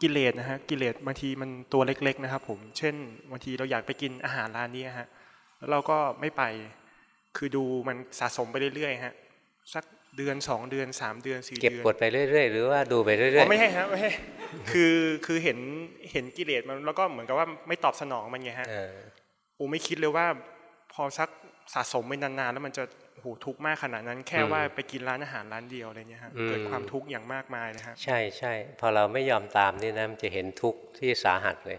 กิเลสนะฮะกิเลสบางทีมันตัวเล็ก ๆ นะครับ ผม เช่นบางทีเราอยากไปกินอาหารร้านนี้ฮะแล้วเราก็ไม่ไป คือดูมันสะสมไปเรื่อยๆฮะสักเดือนสองเดือนสามเดือนสี่เดือนเก็บกดไปเรื่อยๆ หรือว่าดูไปเรื่อยๆไม่ใช่ครับไม่ใช่คือคือเห็นเห็นกิเลสมันแล้วก็เหมือนกับว่าไม่ตอบสนองมันไงฮะโอ้ไม่คิดเลยว่า พอสักสะสมไปนานๆแล้วมันจะโหทุกข์มากขนาดนั้นแค่ว่าไปกินร้านอาหารร้านเดียวอะไรเงี้ยฮะเกิดความทุกข์อย่างมากมายเลยครับใช่ใช่พอเราไม่ยอมตามนี่นะมันจะเห็นทุกข์ที่สาหัสเลย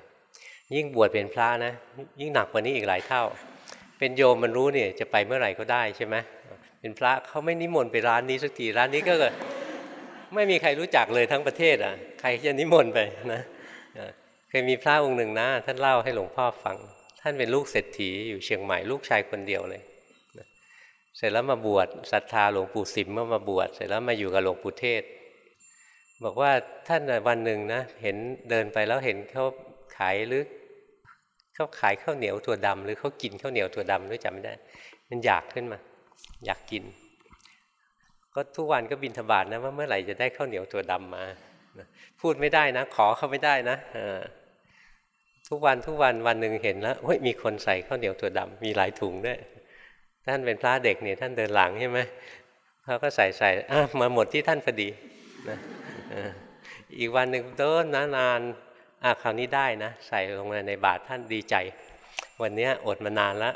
ยิ่งบวชเป็นพระนะ ยิ่งหนักกว่านี้อีกหลายเท่า เป็นโยมมันรู้เนี่ยจะไปเมื่อไหร่ก็ได้ใช่ไหมเป็นพระเขาไม่นิมนต์ไปร้านนี้สักทีร้านนี้ก็ไม่มีใครรู้จักเลยทั้งประเทศอะใครจะนิมนต์ไปนะเคยมีพระองค์หนึ่งนะท่านเล่าให้หลวงพ่อฟัง ท่านเป็นลูกเศรษฐีอยู่เชียงใหม่ลูกชายคนเดียวเลยเสร็จแล้วมาบวชศรัทธาหลวงปู่สิมเมื่อมาบวชเสร็จแล้วมาอยู่กับหลวงปู่เทศ บอกว่าท่านวันหนึ่งนะเห็นเดินไปแล้วเห็นเขาขายหรือ เขาขายข้าวเหนียวถั่วดำหรือเขากินข้าวเหนียวถั่วดำหรือจำไม่ได้ มันอยากขึ้นมา อยากกิน ก็ทุกวันก็บินธบาตนะว่าเมื่อไหร่จะได้ข้าวเหนียวถั่วดำมาพูดไม่ได้นะ ขอเขาไม่ได้นะทุกวันทุกวันวันหนึ่งเห็นแล้วเฮ้ยมีคนใส่ข้าวเหนียวถั่วดำมีหลายถุงด้วยท่านเป็นพระเด็กเนี่ยท่านเดินหลังใช่ไหมเขาก็ใส่ใส่มาหมดที่ท่านพอดีนะอีกวันหนึ่งเดินนานาน อะคราวนี้ได้นะ ใส่ลงมาในบาตรท่านดีใจ วันนี้อดมานานล้ว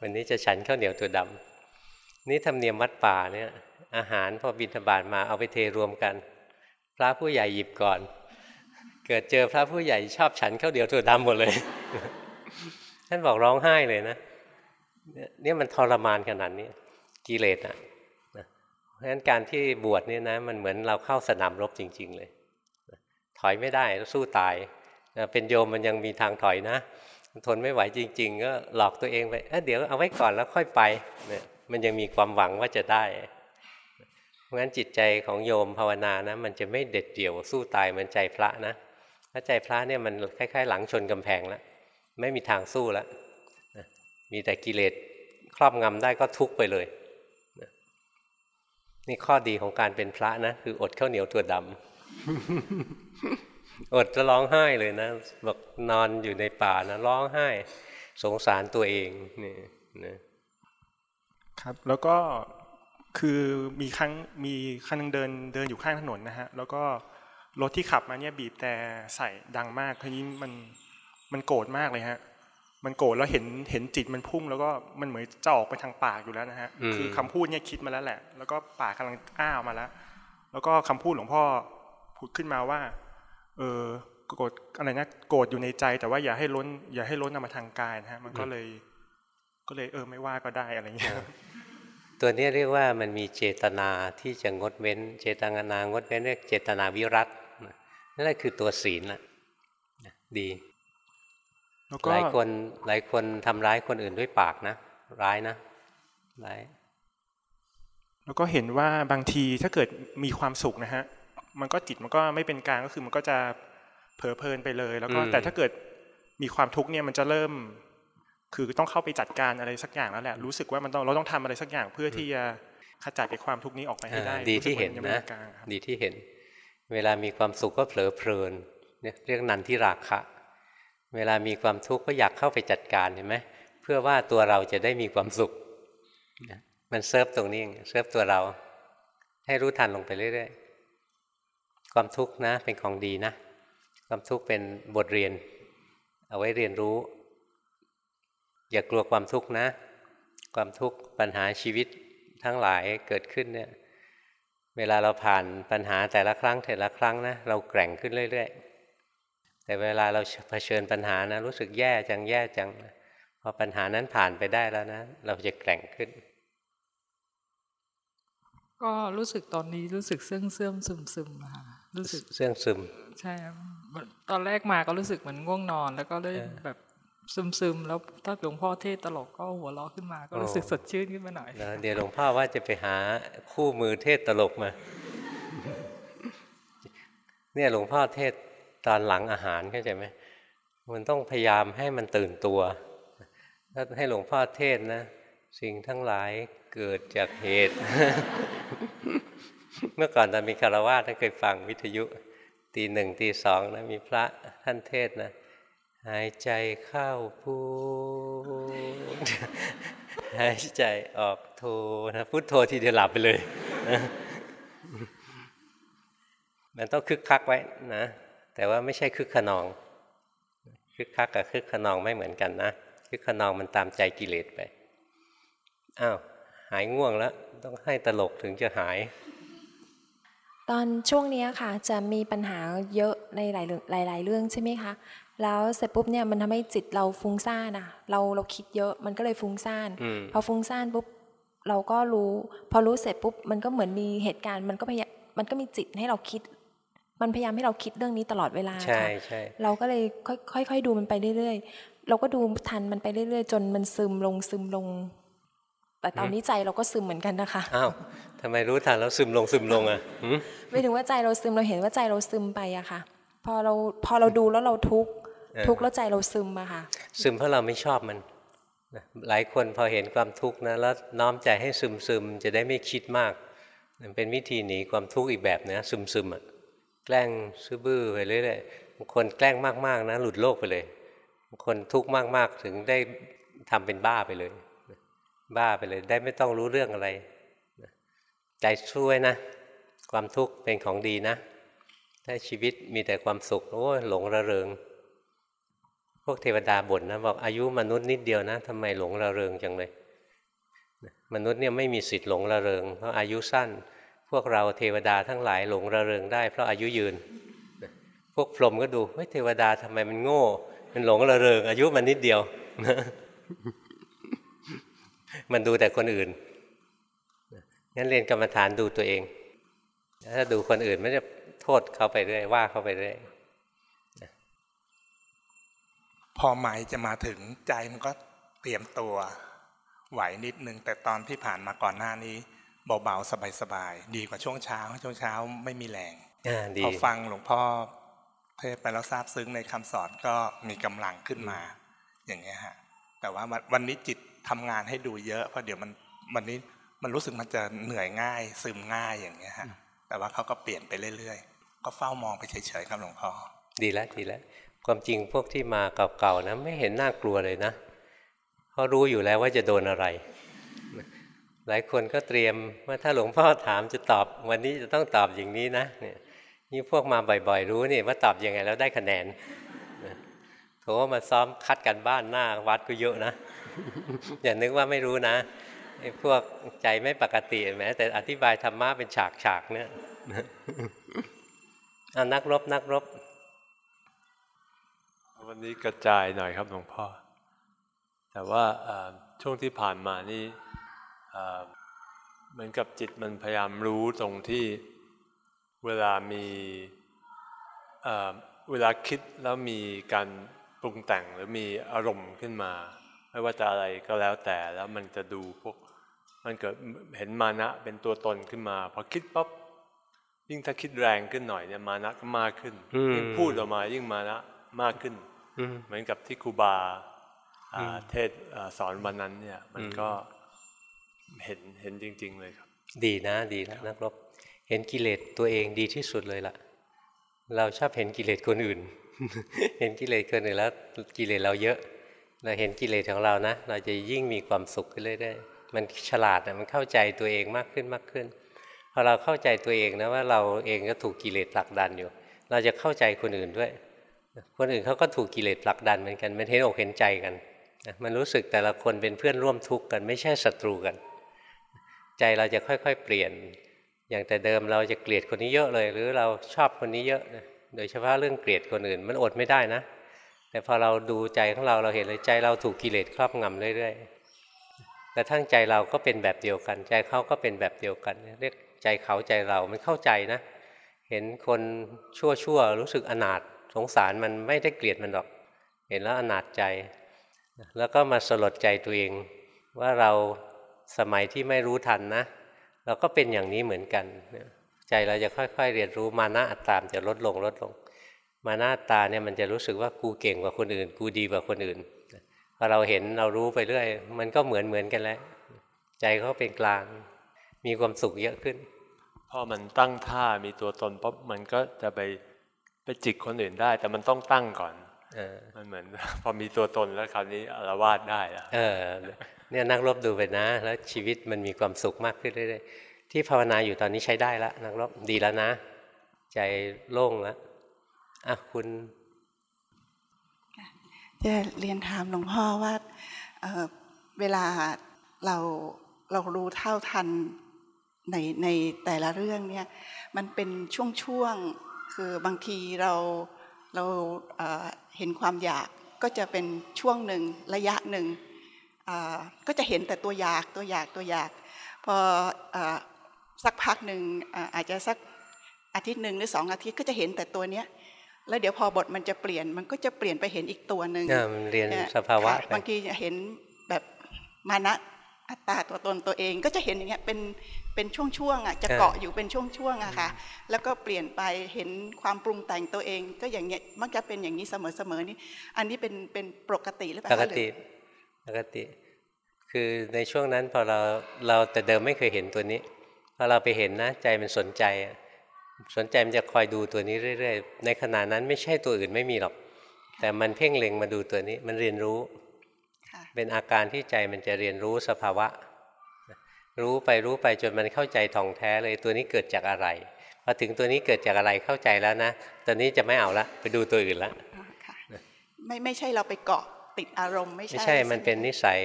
วันนี้จะฉันข้าวเหนียวตัวดำนี่ธรรมเนียมวัดป่าเนี่ย อาหารพอบิณฑบาตมาเอาไปเทรวมกัน พระผู้ใหญ่หยิบก่อน เกิดเจอพระผู้ใหญ่ชอบฉันข้าวเหนียวตัวดำหมดเลย ท่านบอกร้องไห้เลยนะเนี่ยมันทรมานขนาดนี้กิเลสอะเพราะฉะนั้นการที่บวชเนี่ยนะมันเหมือนเราเข้าสนามรบจริง ๆ เลย ถอยไม่ได้สู้ตาย เป็นโยมมันยังมีทางถอยนะ ทนไม่ไหวจริง ๆ ก็หลอกตัวเองไปเดี๋ยวเอาไว้ก่อนแล้วค่อยไปเนี่ยมันยังมีความหวังว่าจะได้เพราะงั้นจิตใจของโยมภาวนานะ มันจะไม่เด็ดเดี่ยวสู้ตายเหมือนใจพระนะถ้าใจพระเนี่ยมันคล้าย ๆ หลังชนกำแพงแล้วไม่มีทางสู้แล้วมีแต่กิเลสครอบงำได้ก็ทุกไปเลยนี่ข้อดีของการเป็นพระนะ คืออดข้าวเหนียวตัวดำ อดจะร้องไห้เลยนะบอกนอนอยู่ในป่านะร้องไห้ สงสารตัวเองนี่นะครับแล้วก็คือมีครั้งมีครั้งนึงเดินเดินอยู่ข้างถนนนะฮะแล้วก็รถที่ขับมาเนี่ยบีบแต่ใส่ดังมากทีนี้มันมันโกรธมากเลยฮะ มันโกรธแล้วเห็นเห็นจิตมันพุ่ง แล้วก็มันเหมือนจะออกไปทางปากอยู่แล้วนะฮะคือคำพูดเนี่ยคิดมาแล้วแหละ แล้วก็ปากกำลังอ้าวมาแล้ว แล้วก็คำพูดหลวงพ่อพูดขึ้นมาว่า เออโกรธอะไรนะโกรธอยู่ในใจ แต่ว่าอย่าให้ล้น อย่าให้ล้นออกมาทางกายนะฮะมันก็เลย ก็เลยเออไม่ว่าก็ได้อะไรเงี้ยตัวนี้เรียกว่ามันมีเจตนาที่จะงดเว้น เจตนางดเว้นเรียกเจตนาวิรัตนั่นแหละคือตัวศีลนะดีหลายคนหลายคนทำร้ายคนอื่นด้วยปากนะร้ายนะร้ายแล้วก็เห็นว่าบางทีถ้าเกิดมีความสุขนะฮะ มันก็จิตมันก็ไม่เป็นกลางก็คือมันก็จะเผลอเพลินไปเลย แล้วก็แต่ถ้าเกิดมีความทุกข์เนี่ยมันจะเริ่ม คือต้องเข้าไปจัดการอะไรสักอย่างแล้วแหละ รู้สึกว่ามันต้องเราต้องทำอะไรสักอย่างเพื่อที่จะขจัดไอ้ความทุกข์นี้ออกไปให้ได้ ดีที่เห็นนะดีที่เห็น เวลามีความสุขก็เผลอเพลินเนี่ยเรียกนันที่ราคะ เวลามีความทุกข์ก็อยากเข้าไปจัดการเห็นไหมเพื่อว่าตัวเราจะได้มีความสุขมันเซิร์ฟตรงนี้เซิร์ฟตัวเรา ให้รู้ทันลงไปเรื่อยๆ ความทุกข์นะเป็นของดีนะ ความทุกข์เป็นบทเรียน เอาไว้เรียนรู้ อย่ากลัวความทุกข์นะ ความทุกข์ปัญหาชีวิตทั้งหลายเกิดขึ้นเนี่ยเวลาเราผ่านปัญหาแต่ละครั้งแต่ละครั้งนะเราแกร่งขึ้นเรื่อย ๆ แต่เวลาเราเผชิญปัญหานะรู้สึกแย่จังแย่จังพอปัญหานั้นผ่านไปได้แล้วนะ เราจะแกร่งขึ้น ก็รู้สึกตอนนี้รู้สึกเสื่องเสื่อมซึมซึมค่ะ รู้สึกเสื่องซึม ใช่ตอนแรกมาก็รู้สึกเหมือนง่วงนอน แล้วก็เลยแบบซึมซึมแล้วถ้าหลวงพ่อเทศตลกก็หัวเราะขึ้นมา ก็รู้สึกสดชื่นขึ้นมาหน่อยเดี๋ยวหลวงพ่อว่าจะไปหาคู่มือเทศตลกมา เนี่ยหลวงพ่อเทศตอนหลังอาหารเข้าใจไหมมันต้องพยายามให้มันตื่นตัว ถ้าให้หลวงพ่อเทศนะ สิ่งทั้งหลายเกิดจากเหตุ เมื่อก่อนตอนมีคารวะท่านเคยฟังวิทยุตีหนึ่งตีสองนะมีพระท่านเทศนะ หายใจเข้าพูดหายใจออกโทนะพุทโททีเดียวหลับไปเลยมันต้องคึกคักไว้นะ แต่ว่าไม่ใช่คึกขนอง คึกคักกับคึกขนองไม่เหมือนกันนะ คึกขนองมันตามใจกิเลสไป อ้าว หายง่วงแล้ว ต้องให้ตลกถึงจะหาย ตอนช่วงนี้ค่ะจะมีปัญหาเยอะในหลายหลายหลายเรื่องใช่ไหมคะ แล้วเสร็จปุ๊บเนี่ยมันทำให้จิตเราฟุ้งซ่านอะเราเราคิดเยอะมันก็เลยฟุ้งซ่าน พอฟุ้งซ่านปุ๊บเราก็รู้ พอรู้เสร็จปุ๊บมันก็เหมือนมีเหตุการณ์มันก็พยมันก็มีจิตให้เราคิด มันพยายามให้เราคิดเรื่องนี้ตลอดเวลาค่ะใช่เราก็เลยค่อยๆดูมันไปเรื่อยๆ เราก็ดูทันมันไปเรื่อยๆ จนมันซึมลงซึมลง แต่ตอนนี้ใจเราก็ซึมเหมือนกันนะคะ อ้าวทำไมรู้ทันแล้วซึมลงซึมลงอะไม่ถึงว่าใจเราซึมเราเห็นว่าใจเราซึมไปอะค่ะ พอเราพอเราดูแล้วเราทุกข์ทุกข์แล้วใจเราซึมอะค่ะ ซึมเพราะเราไม่ชอบมัน หลายคนพอเห็นความทุกข์นะแล้วน้อมใจให้ซึมซึมจะได้ไม่คิดมากเป็นวิธีหนีความทุกข์อีกแบบนะซึมซึมอะแกล้งซื้อบื้อไปเรื่อยๆบางคนแกล้งมากๆนะหลุดโลกไปเลยบางคนทุกข์มากๆถึงได้ทำเป็นบ้าไปเลย บ้าไปเลย ได้ไม่ต้องรู้เรื่องอะไร ใจช่วยนะ ความทุกข์เป็นของดีนะ ถ้าชีวิตมีแต่ความสุข โอ้หลงระเริง พวกเทวดาบ่นนะบอกอายุมนุษย์นิดเดียวนะทำไมหลงระเริงจังเลย มนุษย์เนี่ยไม่มีสิทธิ์หลงระเริง เพราะอายุสั้น พวกเราเทวดาทั้งหลายหลงระเริงได้ เพราะอายุยืน พวกพรหมก็ดูเฮ้ยเทวดาทำไมมันโง่ มันหลงระเริง อายุมันนิดเดียว มันดูแต่คนอื่นงั้นเรียนกรรมฐานดูตัวเอง ถ้าดูคนอื่นไม่ได้โทษเขาไปเรื่อยว่าเขาไปเรื่อยพอหมายจะมาถึงใจมันก็เตรียมตัวไหวนิดนึง แต่ตอนที่ผ่านมาก่อนหน้านี้เบาๆสบายๆดีกว่าช่วงเช้า ช่วงเช้าไม่มีแรงพอฟังหลวงพ่อเทศไปแล้วทราบซึ้งในคำสอนก็มีกำลังขึ้นมา อย่างเงี้ยฮะแต่ว่าวันนี้จิต ทำงานให้ดูเยอะเพราะเดี๋ยวมันวันนี้มันรู้สึกมันจะเหนื่อยง่าย ซึมง่ายอย่างเงี้ยฮะแต่ว่าเขาก็เปลี่ยนไปเรื่อยๆ ก็เฝ้ามองไปเฉยๆครับหลวงพ่อดีแล้วดีแล้วความจริงพวกที่มาเก่าๆนะไม่เห็นน่ากลัวเลยนะเขารู้อยู่แล้วว่าจะโดนอะไร หลายคนก็เตรียมว่าถ้าหลวงพ่อถามจะตอบ วันนี้จะต้องตอบอย่างนี้นะเนี่ยนี่พวกมาบ่อยๆ รู้นี่ว่าตอบยังไงแล้วได้คะแนนโถมาซ้อมคัดกันบ้านหน้าวัดก็เยอะนะ อย่านึกว่าไม่รู้นะไอ้พวกใจไม่ปกติแม้แต่อธิบายธรรมะเป็นฉากฉากเนี่ยอานักรบนักรบ วันนี้กระจายหน่อยครับหลวงพ่อ แต่ว่าช่วงที่ผ่านมานี่เหมือนกับจิตมันพยายามรู้ตรงที่เวลามีเวลาคิดแล้วมีการปรุงแต่งหรือมีอารมณ์ขึ้นมา ไม่ว่าจะอะไรก็แล้วแต่แล้วมันจะดูพวกมันเกิดเห็นมานะเป็นตัวตนขึ้นมาพอคิดปั๊บยิ่งถ้าคิดแรงขึ้นหน่อยเนี่ยมานะก็มากขึ้นยิ่งพูดออกมายิ่งมานะมากขึ้นเหมือนกับที่ครูบาเทศสอนวันนั้นเนี่ย มันก็เห็นเห็นจริง ๆ เลยครับ ดีนะดีนะนักรบเห็นกิเลสตัวเองดีที่สุดเลยล่ะ เราชอบเห็นกิเลสคนอื่น เห็นกิเลสคนอื่นแล้วกิเลสเราเยอะ เราเห็นกิเลสของเรานะ เราจะยิ่งมีความสุขขึ้นเรื่อยๆมันฉลาดนะมันเข้าใจตัวเองมากขึ้นมากขึ้นพอเราเข้าใจตัวเองนะว่าเราเองก็ถูกกิเลสผลักดันอยู่ เราจะเข้าใจคนอื่นด้วย คนอื่นเขาก็ถูกกิเลสผลักดันเหมือนกันมันเห็นอกเห็นใจกันมันรู้สึกแต่ละคนเป็นเพื่อนร่วมทุกข์กันไม่ใช่ศัตรูกัน ใจเราจะค่อยๆ เปลี่ยน อย่างแต่เดิมเราจะเกลียดคนนี้เยอะเลย หรือเราชอบคนนี้เยอะ โดยเฉพาะเรื่องเกลียดคนอื่น มันอดไม่ได้นะ แต่พอเราดูใจของเราเราเห็นเลยใจเราถูกกิเลสครอบงำเรื่อยๆแต่ทั้งใจเราก็เป็นแบบเดียวกัน ใจเขาก็เป็นแบบเดียวกัน เรียกใจเขาใจเรา มันเข้าใจนะ เห็นคนชั่วชั่วรู้สึกอนาถสงสารมันไม่ได้เกลียดมันหรอก เห็นแล้วอนาถใจ แล้วก็มาสลดใจตัวเอง ว่าเราสมัยที่ไม่รู้ทันนะ เราก็เป็นอย่างนี้เหมือนกัน ใจเราจะค่อยๆ เรียนรู้มานะอัตตามจะลดลงลดลง มานะอัตตาเนี่ยมันจะรู้สึกว่ากูเก่งกว่าคนอื่น กูดีกว่าคนอื่นพอเราเห็นเรารู้ไปเรื่อย มันก็เหมือนเหมือนกันแล้ว ใจเขาเป็นกลาง มีความสุขเยอะขึ้น พอมันตั้งท่ามีตัวตนปุ๊บมันก็จะไปไปจิกคนอื่นได้ แต่มันต้องตั้งก่อนมันเหมือน พอมีตัวตนแล้วคราวนี้อารวาสได้แล้วเออเนี่ยนักรบดูไปนะ แล้วชีวิตมันมีความสุขมากขึ้นเรื่อยๆที่ภาวนาอยู่ตอนนี้ใช้ได้แล้วนักรบดีแล้วนะ ใจโล่งแล้ว อะคุณจะเรียนถามหลวงพ่อว่าเเวลาเราเรารู้เท่าทันในในแต่ละเรื่องเนี่ยมันเป็นช่วงๆคือบางทีเราเราเห็นความอยากก็จะเป็นช่วงหนึ่งระยะหนึ่งก็จะเห็นแต่ตัวอยากตัวอยากตัวอยาก พอสักพักหนึ่งอาจจะสักอาทิตย์หนึ่งหรือสองอาทิตย์ก็จะเห็นแต่ตัวเนี้ย แล้วเดี๋ยวพอบทมันจะเปลี่ยนมันก็จะเปลี่ยนไปเห็นอีกตัวหนึ่งเรียนสภาวะบางทีจะเห็นแบบมานะอัตตาตัวตนตัวเองก็จะเห็นอย่างเงี้ยเป็นเป็นช่วงๆอะจะเกาะอยู่เป็นช่วงๆอะค่ะ แล้วก็เปลี่ยนไปเห็นความปรุงแต่งตัวเอง ก็อย่างเงี้ยมักจะเป็นอย่างนี้เสมอๆนี่ อันนี้เป็นเป็นปกติหรือเปล่าปกติปกติ คือในช่วงนั้นพอเราเราแต่เดิมไม่เคยเห็นตัวนี้พอเราไปเห็นนะใจมันสนใจ สนใจมันจะคอยดูตัวนี้เรื่อย ๆ ในขณะนั้นไม่ใช่ตัวอื่นไม่มีหรอก แต่มันเพ่งเล็งมาดูตัวนี้มันเรียนรู้ เป็นอาการที่ใจมันจะเรียนรู้สภาวะ รู้ไปรู้ไปจนมันเข้าใจท่องแท้เลยตัวนี้เกิดจากอะไรพอถึงตัวนี้เกิดจากอะไรเข้าใจแล้วนะตอนนี้จะไม่เอาละไปดูตัวอื่นละไม่ไม่ใช่เราไปเกาะติดอารมณ์ไม่ใช่ไม่ใช่มันเป็นนิสัย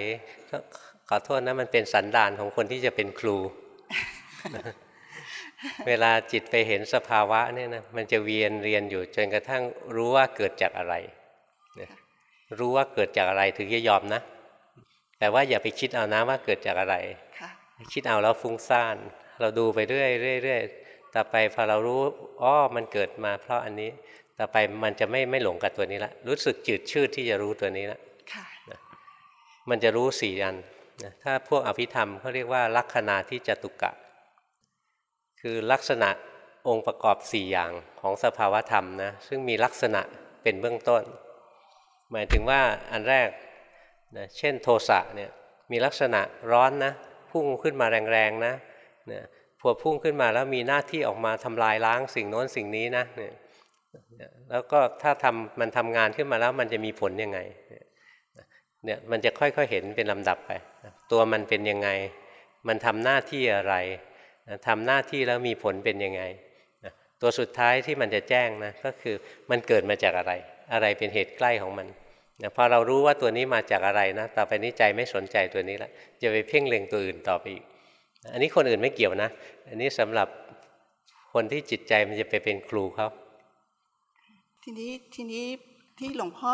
ขอโทษนะมันเป็นสันดานของคนที่จะเป็นครู เวลาจิตไปเห็นสภาวะเนี่ยนะมันจะเวียนเรียนอยู่จนกระทั่งรู้ว่าเกิดจากอะไร รู้ว่าเกิดจากอะไรถึงจะยอมนะ แต่ว่าอย่าไปคิดเอานะว่าเกิดจากอะไร คิดเอาแล้วฟุ้งซ่าน เราดูไปเรื่อยเรื่อยต่อไปพอเรารู้อ๋อมันเกิดมาเพราะอันนี้ ต่อไปมันจะไม่ไม่หลงกับตัวนี้ละ รู้สึกจืดชืดที่จะรู้ตัวนี้ละมันจะรู้สี่อัน ถ้าพวกอภิธรรมเขาเรียกว่าลักษณะที่จตุกะ คือลักษณะองค์ประกอบสี่อย่างของสภาวธรรมนะซึ่งมีลักษณะเป็นเบื้องต้น หมายถึงว่าอันแรกนะเช่นโทสะเนี่ยมีลักษณะร้อนนะพุ่งขึ้นมาแรงๆนะนะพอพุ่งขึ้นมาแล้วมีหน้าที่ออกมาทำลายล้างสิ่งโน้นสิ่งนี้นะเนี่ยแล้วก็ถ้าทำมันทำงานขึ้นมาแล้วมันจะมีผลยังไงเนี่ยมันจะค่อยๆเห็นเป็นลำดับไป ตัวมันเป็นยังไง มันทำหน้าที่อะไร ทำหน้าที่แล้วมีผลเป็นยังไงตัวสุดท้ายที่มันจะแจ้งนะก็คือมันเกิดมาจากอะไร อะไรเป็นเหตุใกล้ของมันนะพอเรารู้ว่าตัวนี้มาจากอะไรนะต่อไปนี้ใจไม่สนใจตัวนี้ละจะไปเพ่งเล็งตัวอื่นต่อไปอีก อันนี้คนอื่นไม่เกี่ยวนะ อันนี้สำหรับคนที่จิตใจมันจะไปเป็นครูเขาทีนี้ทีนี้ที่หลวงพ่อ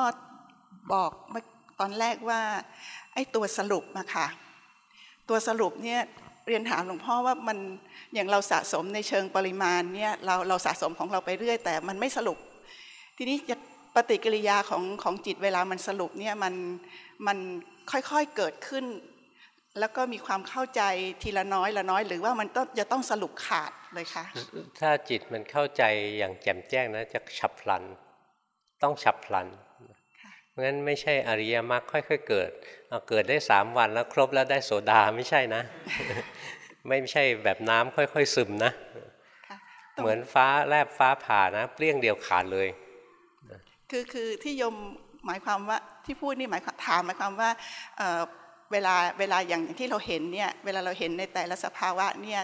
บอกตอนแรกว่าไอ้ตัวสรุปมาค่ะตัวสรุปเนี่ย เรียนถามหลวงพ่อว่ามันอย่างเราสะสมในเชิงปริมาณเนี่ยเราเราสะสมของเราไปเรื่อย แต่มันไม่สรุป ทีนี้ปฏิกิริยาของของจิตเวลามันสรุปเนี่ยมันมันค่อยๆเกิดขึ้น แล้วก็มีความเข้าใจทีละน้อยละน้อย หรือว่ามันต้องจะต้องสรุปขาดเลยคะถ้าจิตมันเข้าใจอย่างแจ่มแจ้งนะจะฉับพลัน ต้องฉับพลัน เพราะฉะนั้นไม่ใช่อริยมรรคค่อยๆเกิดเอาเกิดได้สามวันแล้วครบแล้วได้โสดาไม่ใช่นะ ไม่ใช่แบบน้ำค่อย ๆ ซึมนะ เหมือนฟ้าแลบฟ้าผ่านะเปรี้ยงเดียวขาดเลย คือคือที่ยมหมายความว่าที่พูดนี่หมายถามหมายความว่าเวลาเวลาอย่างที่เราเห็นเนี่ยเวลาเราเห็นในแต่ละสภาวะเนี่ย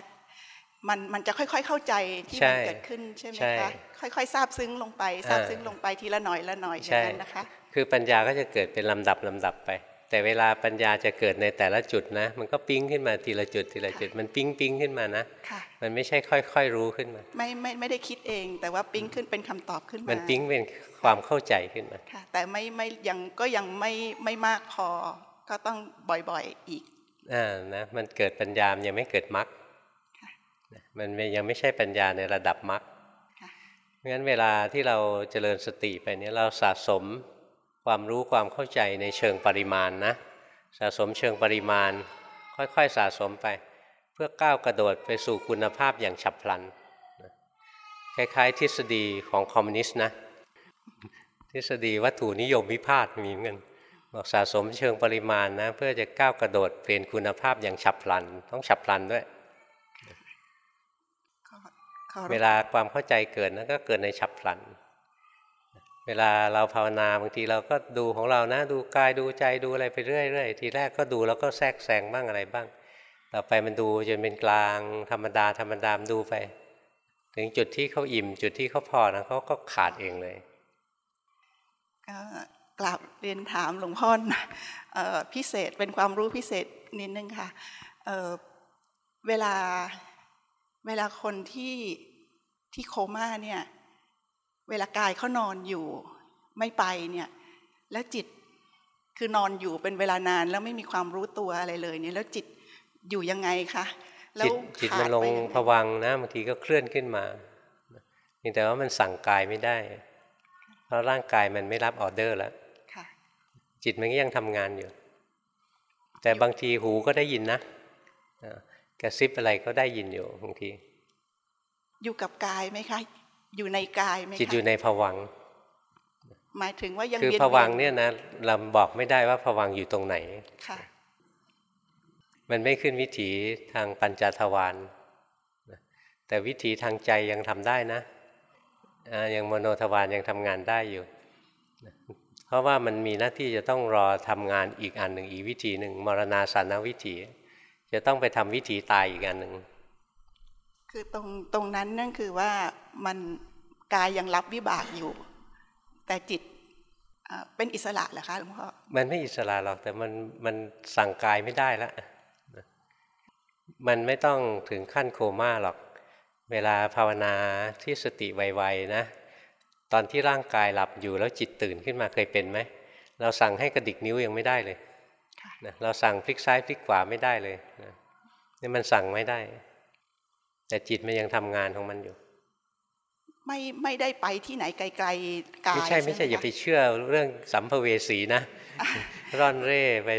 มันมันจะค่อยๆเข้าใจที่มันเกิดขึ้นใช่ไหมคะค่อยๆทราบซึ้งลงไปทราบซึ้งลงไปทีละหน่อยละหน่อยอย่างนั้นนะคะ คือปัญญาก็จะเกิดเป็นลำดับลำดับไป แต่เวลาปัญญาจะเกิดในแต่ละจุดนะ มันก็ปิ้งขึ้นมาทีละจุดทีละจุดมันปิ้งปิ้งขึ้นมานะมันไม่ใช่ค่อย ๆ รู้ขึ้นมา ไม่ไม่ไม่ได้คิดเอง แต่ว่าปิ้งขึ้นเป็นคำตอบขึ้นมา มันปิ้งเป็นความเข้าใจขึ้นมาค่ะ แต่ไม่ไม่ยังก็ยังไม่ไม่มากพอ ก็ต้องบ่อยๆอีกอ่านะมันเกิดปัญญามยังไม่เกิดมรรคมันยังไม่ใช่ปัญญาในระดับมรรคเพราะงั้นเวลาที่เราเจริญสติไปเนี่ยเราสะสม คความรู้ความเข้าใจในเชิงปริมาณนะสะสมเชิงปริมาณ ค่อยๆสะสมไป เพื่อก้าวกระโดดไปสู่คุณภาพอย่างฉับพลันคล้ายๆ ทฤษฎีของคอมมิวนิสต์นะทฤษฎีวัตถุนิยมวิพาทมีเหมือนกันบอกสะสมเชิงปริมาณนะเพื่อจะก้าวกระโดดเปลี่ยนคุณภาพอย่างฉับพลัน ต้องฉับพลันด้วยเวลาความเข้าใจเกิดนะก็เกิดในฉับพลัน เวลาเราภาวนาบางทีเราก็ดูของเรานะ ดูกายดูใจดูอะไรไปเรื่อยๆทีแรกก็ดูแล้วก็แทรกแซงบ้างอะไรบ้าง ต่อไปมันดูจนเป็นกลางธรรมดาธรรมดามดูไป ถึงจุดที่เขาอิ่ม จุดที่เขาพอนะเขาก็ขาดเองเลยกราบเรียนถามหลวงพ่อพิเศษเป็นความรู้พิเศษนิดนึงค่ะเเวลาเวลาคนที่ที่โคม่าเนี่ย เวลากายเขานอนอยู่ไม่ไปเนี่ยแล้วจิตคือนอนอยู่เป็นเวลานานแล้วไม่มีความรู้ตัวอะไรเลยเนี่ยแล้วจิตอยู่ยังไงคะจิตจิตมันลงผวังนะบางทีก็เคลื่อนขึ้นมาแต่ว่ามันสั่งกายไม่ได้ เพราะร่างกายมันไม่รับออเดอร์แล้วจิตมันก็ยังทำงานอยู่ แต่บางทีหูก็ได้ยินนะกระซิบอะไรก็ได้ยินอยู่บางที อยู่กับกายไหมคะ อยู่ในกายไหมจิตอยู่ในผวังหมายถึงว่ายังคือผวังเนี่ยนะเราบอกไม่ได้ว่าผวังอยู่ตรงไหนค่ะ มันไม่ขึ้นวิถีทางปัญจทวารแต่วิถีทางใจยังทำได้นะยังมโนทวารยังทำงานได้อยู่ เพราะว่ามันมีหน้าที่จะต้องรอทำงานอีกอันหนึ่งอีกวิธีหนึ่งมรณาสานวิถีจะต้องไปทำวิถีตายอีกอันหนึ่ง คือตรงตรงนั้นนั่นคือว่ามันกายยังรับวิบากอยู่ แต่จิตเป็นอิสระเหรอคะหลวงพ่อมันไม่อิสระหรอกแต่มันมันสั่งกายไม่ได้แล้วมันไม่ต้องถึงขั้นโคม่าหรอก เวลาภาวนาที่สติไวๆนะ ตอนที่ร่างกายหลับอยู่แล้วจิตตื่นขึ้นมาเคยเป็นไหมเราสั่งให้กระดิกนิ้วยังไม่ได้เลยนะเราสั่งพลิกซ้ายพลิกขวาไม่ได้เลยนะนี่มันสั่งไม่ได้ แต่จิตมันยังทำงานของมันอยู่ ไม่ไม่ได้ไปที่ไหนไกลๆกายไม่ใช่ไม่ใช่อย่าไปเชื่อเรื่องสัมภเวสีนะร่อนเร่ไป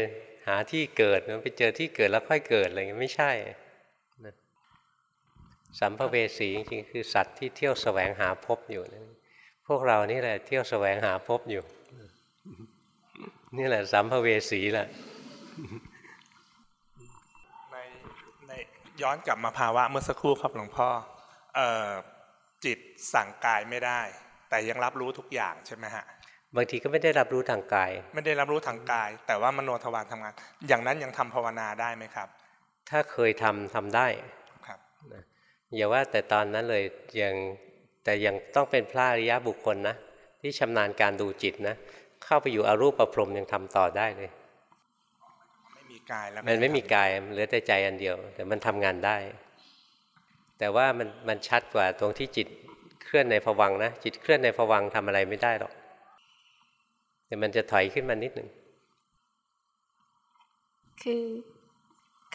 หาที่เกิดไปเจอที่เกิดแล้วค่อยเกิดอะไรเงี้ยไม่ใช่สัมภเวสีจริงๆคือสัตว์ที่เที่ยวแสวงหาพบอยู่นั่นพวกเรานี่แหละเที่ยวแสวงหาพบอยู่ นี่แหละสัมภเวสีแหละในใน ย้อนกลับมาภาวะเมื่อสักครู่ครับหลวงพ่อออจิตสั่งกายไม่ได้ แต่ยังรับรู้ทุกอย่างใช่ไหมฮะบางทีก็ไม่ได้รับรู้ทางกาย ไม่ได้รับรู้ทางกาย แต่ว่ามโนทวารทำงาน อย่างนั้นยังทำภาวนาได้ไหมครับ ถ้าเคยทำทำได้ครับอย่าว่าแต่ตอนนั้นเลยยังแต่ยังต้องเป็นพระอริยบุคคลนะที่ชำนาญการดูจิตนะเข้าไปอยู่อรูปประพรมยังทำต่อได้เลยไม่มี กายแล้วมันไม่มีกายเหลือแต่ใจอันเดียว แต่มันทำงานได้ แต่ว่ามันมันชัดกว่าตรงที่จิตเคลื่อนในผวังนะจิตเคลื่อนในผวังทำอะไรไม่ได้หรอกแต่มันจะถอยขึ้นมานิดหนึ่งคือ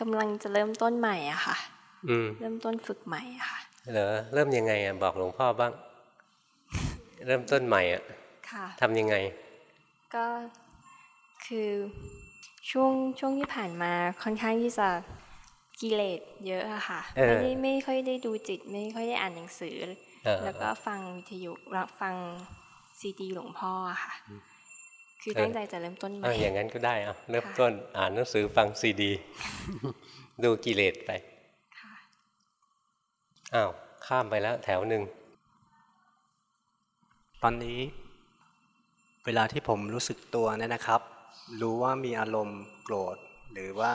กำลังจะเริ่มต้นใหม่อะค่ะเริ่มต้นฝึกใหม่อะค่ะเหรอเริ่มยังไงอะบอกหลวงพ่อบ้าง เริ่มต้นใหม่อะทำยังไง ก็คือ ช่วงช่วงที่ผ่านมาค่อนข้างที่จะกิเลสเยอะอะค่ะ ไม่ได้ไม่ค่อยได้ดูจิต ไม่ค่อยได้อ่านหนังสือ แล้วก็ฟังวิทยุรับฟังซีดีหลวงพ่อค่ะ คือตั้งใจจะเริ่มต้นใหม่อย่างนั้นก็ได้อะเริ่มต้นอ่านหนังสือฟังซีดี ดูกิเลสไปอ้าวข้ามไปแล้วแถวหนึ่งตอนนี้ เวลาที่ผมรู้สึกตัวเนี่ยนะครับ รู้ว่ามีอารมณ์โกรธ หรือว่า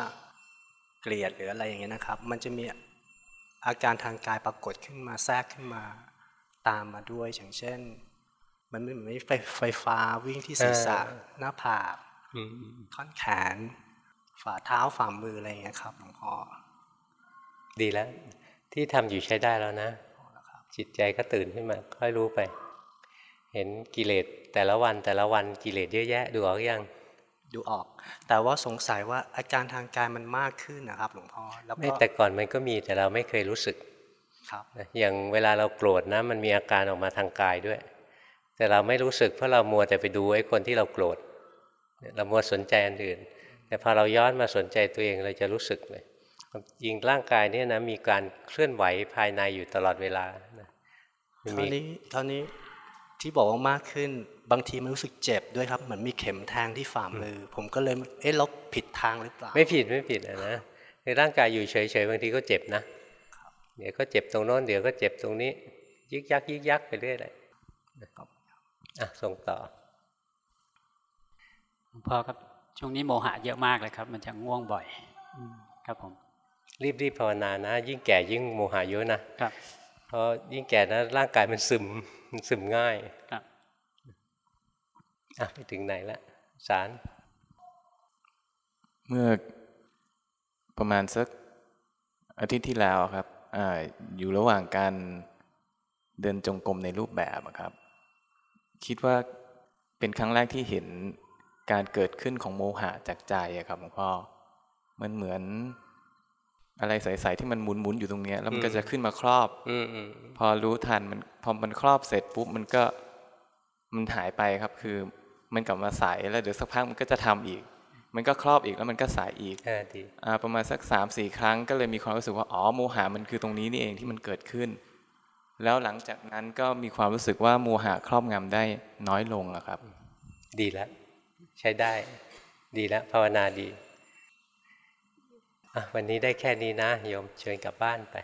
เกลียดหรืออะไรอย่างเงี้ยนะครับ มันจะมีอาการทางกายปรากฏขึ้นมาแทรกขึ้นมาตามมาด้วยอย่างเช่น มันเหมือนไฟไฟฟ้าวิ่งที่ศีรษะหน้าผากท่อนแขน ฝ่าเท้าฝ่ามืออะไรอย่างเงี้ยครับหลวงพ่อดีแล้ว ที่ทำอยู่ใช้ได้แล้วนะ จิตใจก็ตื่นขึ้นมา ค่อยรู้ไป เห็นกิเลสแต่ละวันแต่ละวันกิเลสเยอะแยะดูออกยัง ดูออก แต่ว่าสงสัยว่าอาการทางกายมันมากขึ้นนะครับหลวงพ่อแล้วไม่แต่ก่อนมันก็มีแต่เราไม่เคยรู้สึกครับอย่างเวลาเราโกรธนะมันมีอาการออกมาทางกายด้วย แต่เราไม่รู้สึกเพราะเรามัวแต่ไปดูไอ้คนที่เราโกรธเรามัวสนใจอันอื่น แต่พอเราย้อนมาสนใจตัวเองเราจะรู้สึกเลยยิงร่างกายเนี่ยนะมีการเคลื่อนไหวภายในอยู่ตลอดเวลาตอนนี้ตอนนี้ที่บอกว่ามากขึ้น บางทีมันรู้สึกเจ็บด้วยครับเหมือนมีเข็มแทงที่ฝ่ามือ ผมก็เลยเอ๊ะลบผิดทางหรือเปล่า ไม่ผิดไม่ผิดนะในร่างกายอยู่เฉยๆบางทีก็เจ็บนะเดี๋ยวก็เจ็บตรงโน้นเดี๋ยวก็เจ็บตรงนี้ ยึกยักยึกยักไปเรื่อยเลยอะส่งต่อหลวงพ่อครับช่วงนี้โมหะเยอะมากเลยครับ มันจะง่วงบ่อยครับผม รีบรีบภาวนานะ ยิ่งแก่ยิ่งโมหะเยอะนะครับ เพราะยิ่งแก่นะร่างกายมันซึมมันซึมง่ายครับ อะไปถึงไหนละสาร เมื่อประมาณสักอาทิตย์ที่แล้วครับออยู่ระหว่างการเดินจงกรมในรูปแบบครับ คิดว่าเป็นครั้งแรกที่เห็นการเกิดขึ้นของโมหะจากใจครับหลวงพ่อมันเหมือนอะไรใสๆที่มันหมุนๆอยู่ตรงนี้แล้วมันก็จะขึ้นมาครอบอพอรู้ทันมันพอมันครอบเสร็จปุ๊บมันก็มันหายไปครับ คือ มันกลับมาใสแล้วเดี๋ยวสักพักมันก็จะทำอีก มันก็ครอบอีกแล้วมันก็ใสอีกอ่าประมาณสักสามสี่ครั้งก็เลยมีความรู้สึกว่าอ๋อโมหะมันคือตรงนี้นี่เองที่มันเกิดขึ้น แล้วหลังจากนั้นก็มีความรู้สึกว่าโมหะครอบงำได้น้อยลงอะครับ ดีแล้วใช้ได้ดีแล้วภาวนาดีวันนี้ได้แค่นี้นะโยมเชิญกลับบ้านไป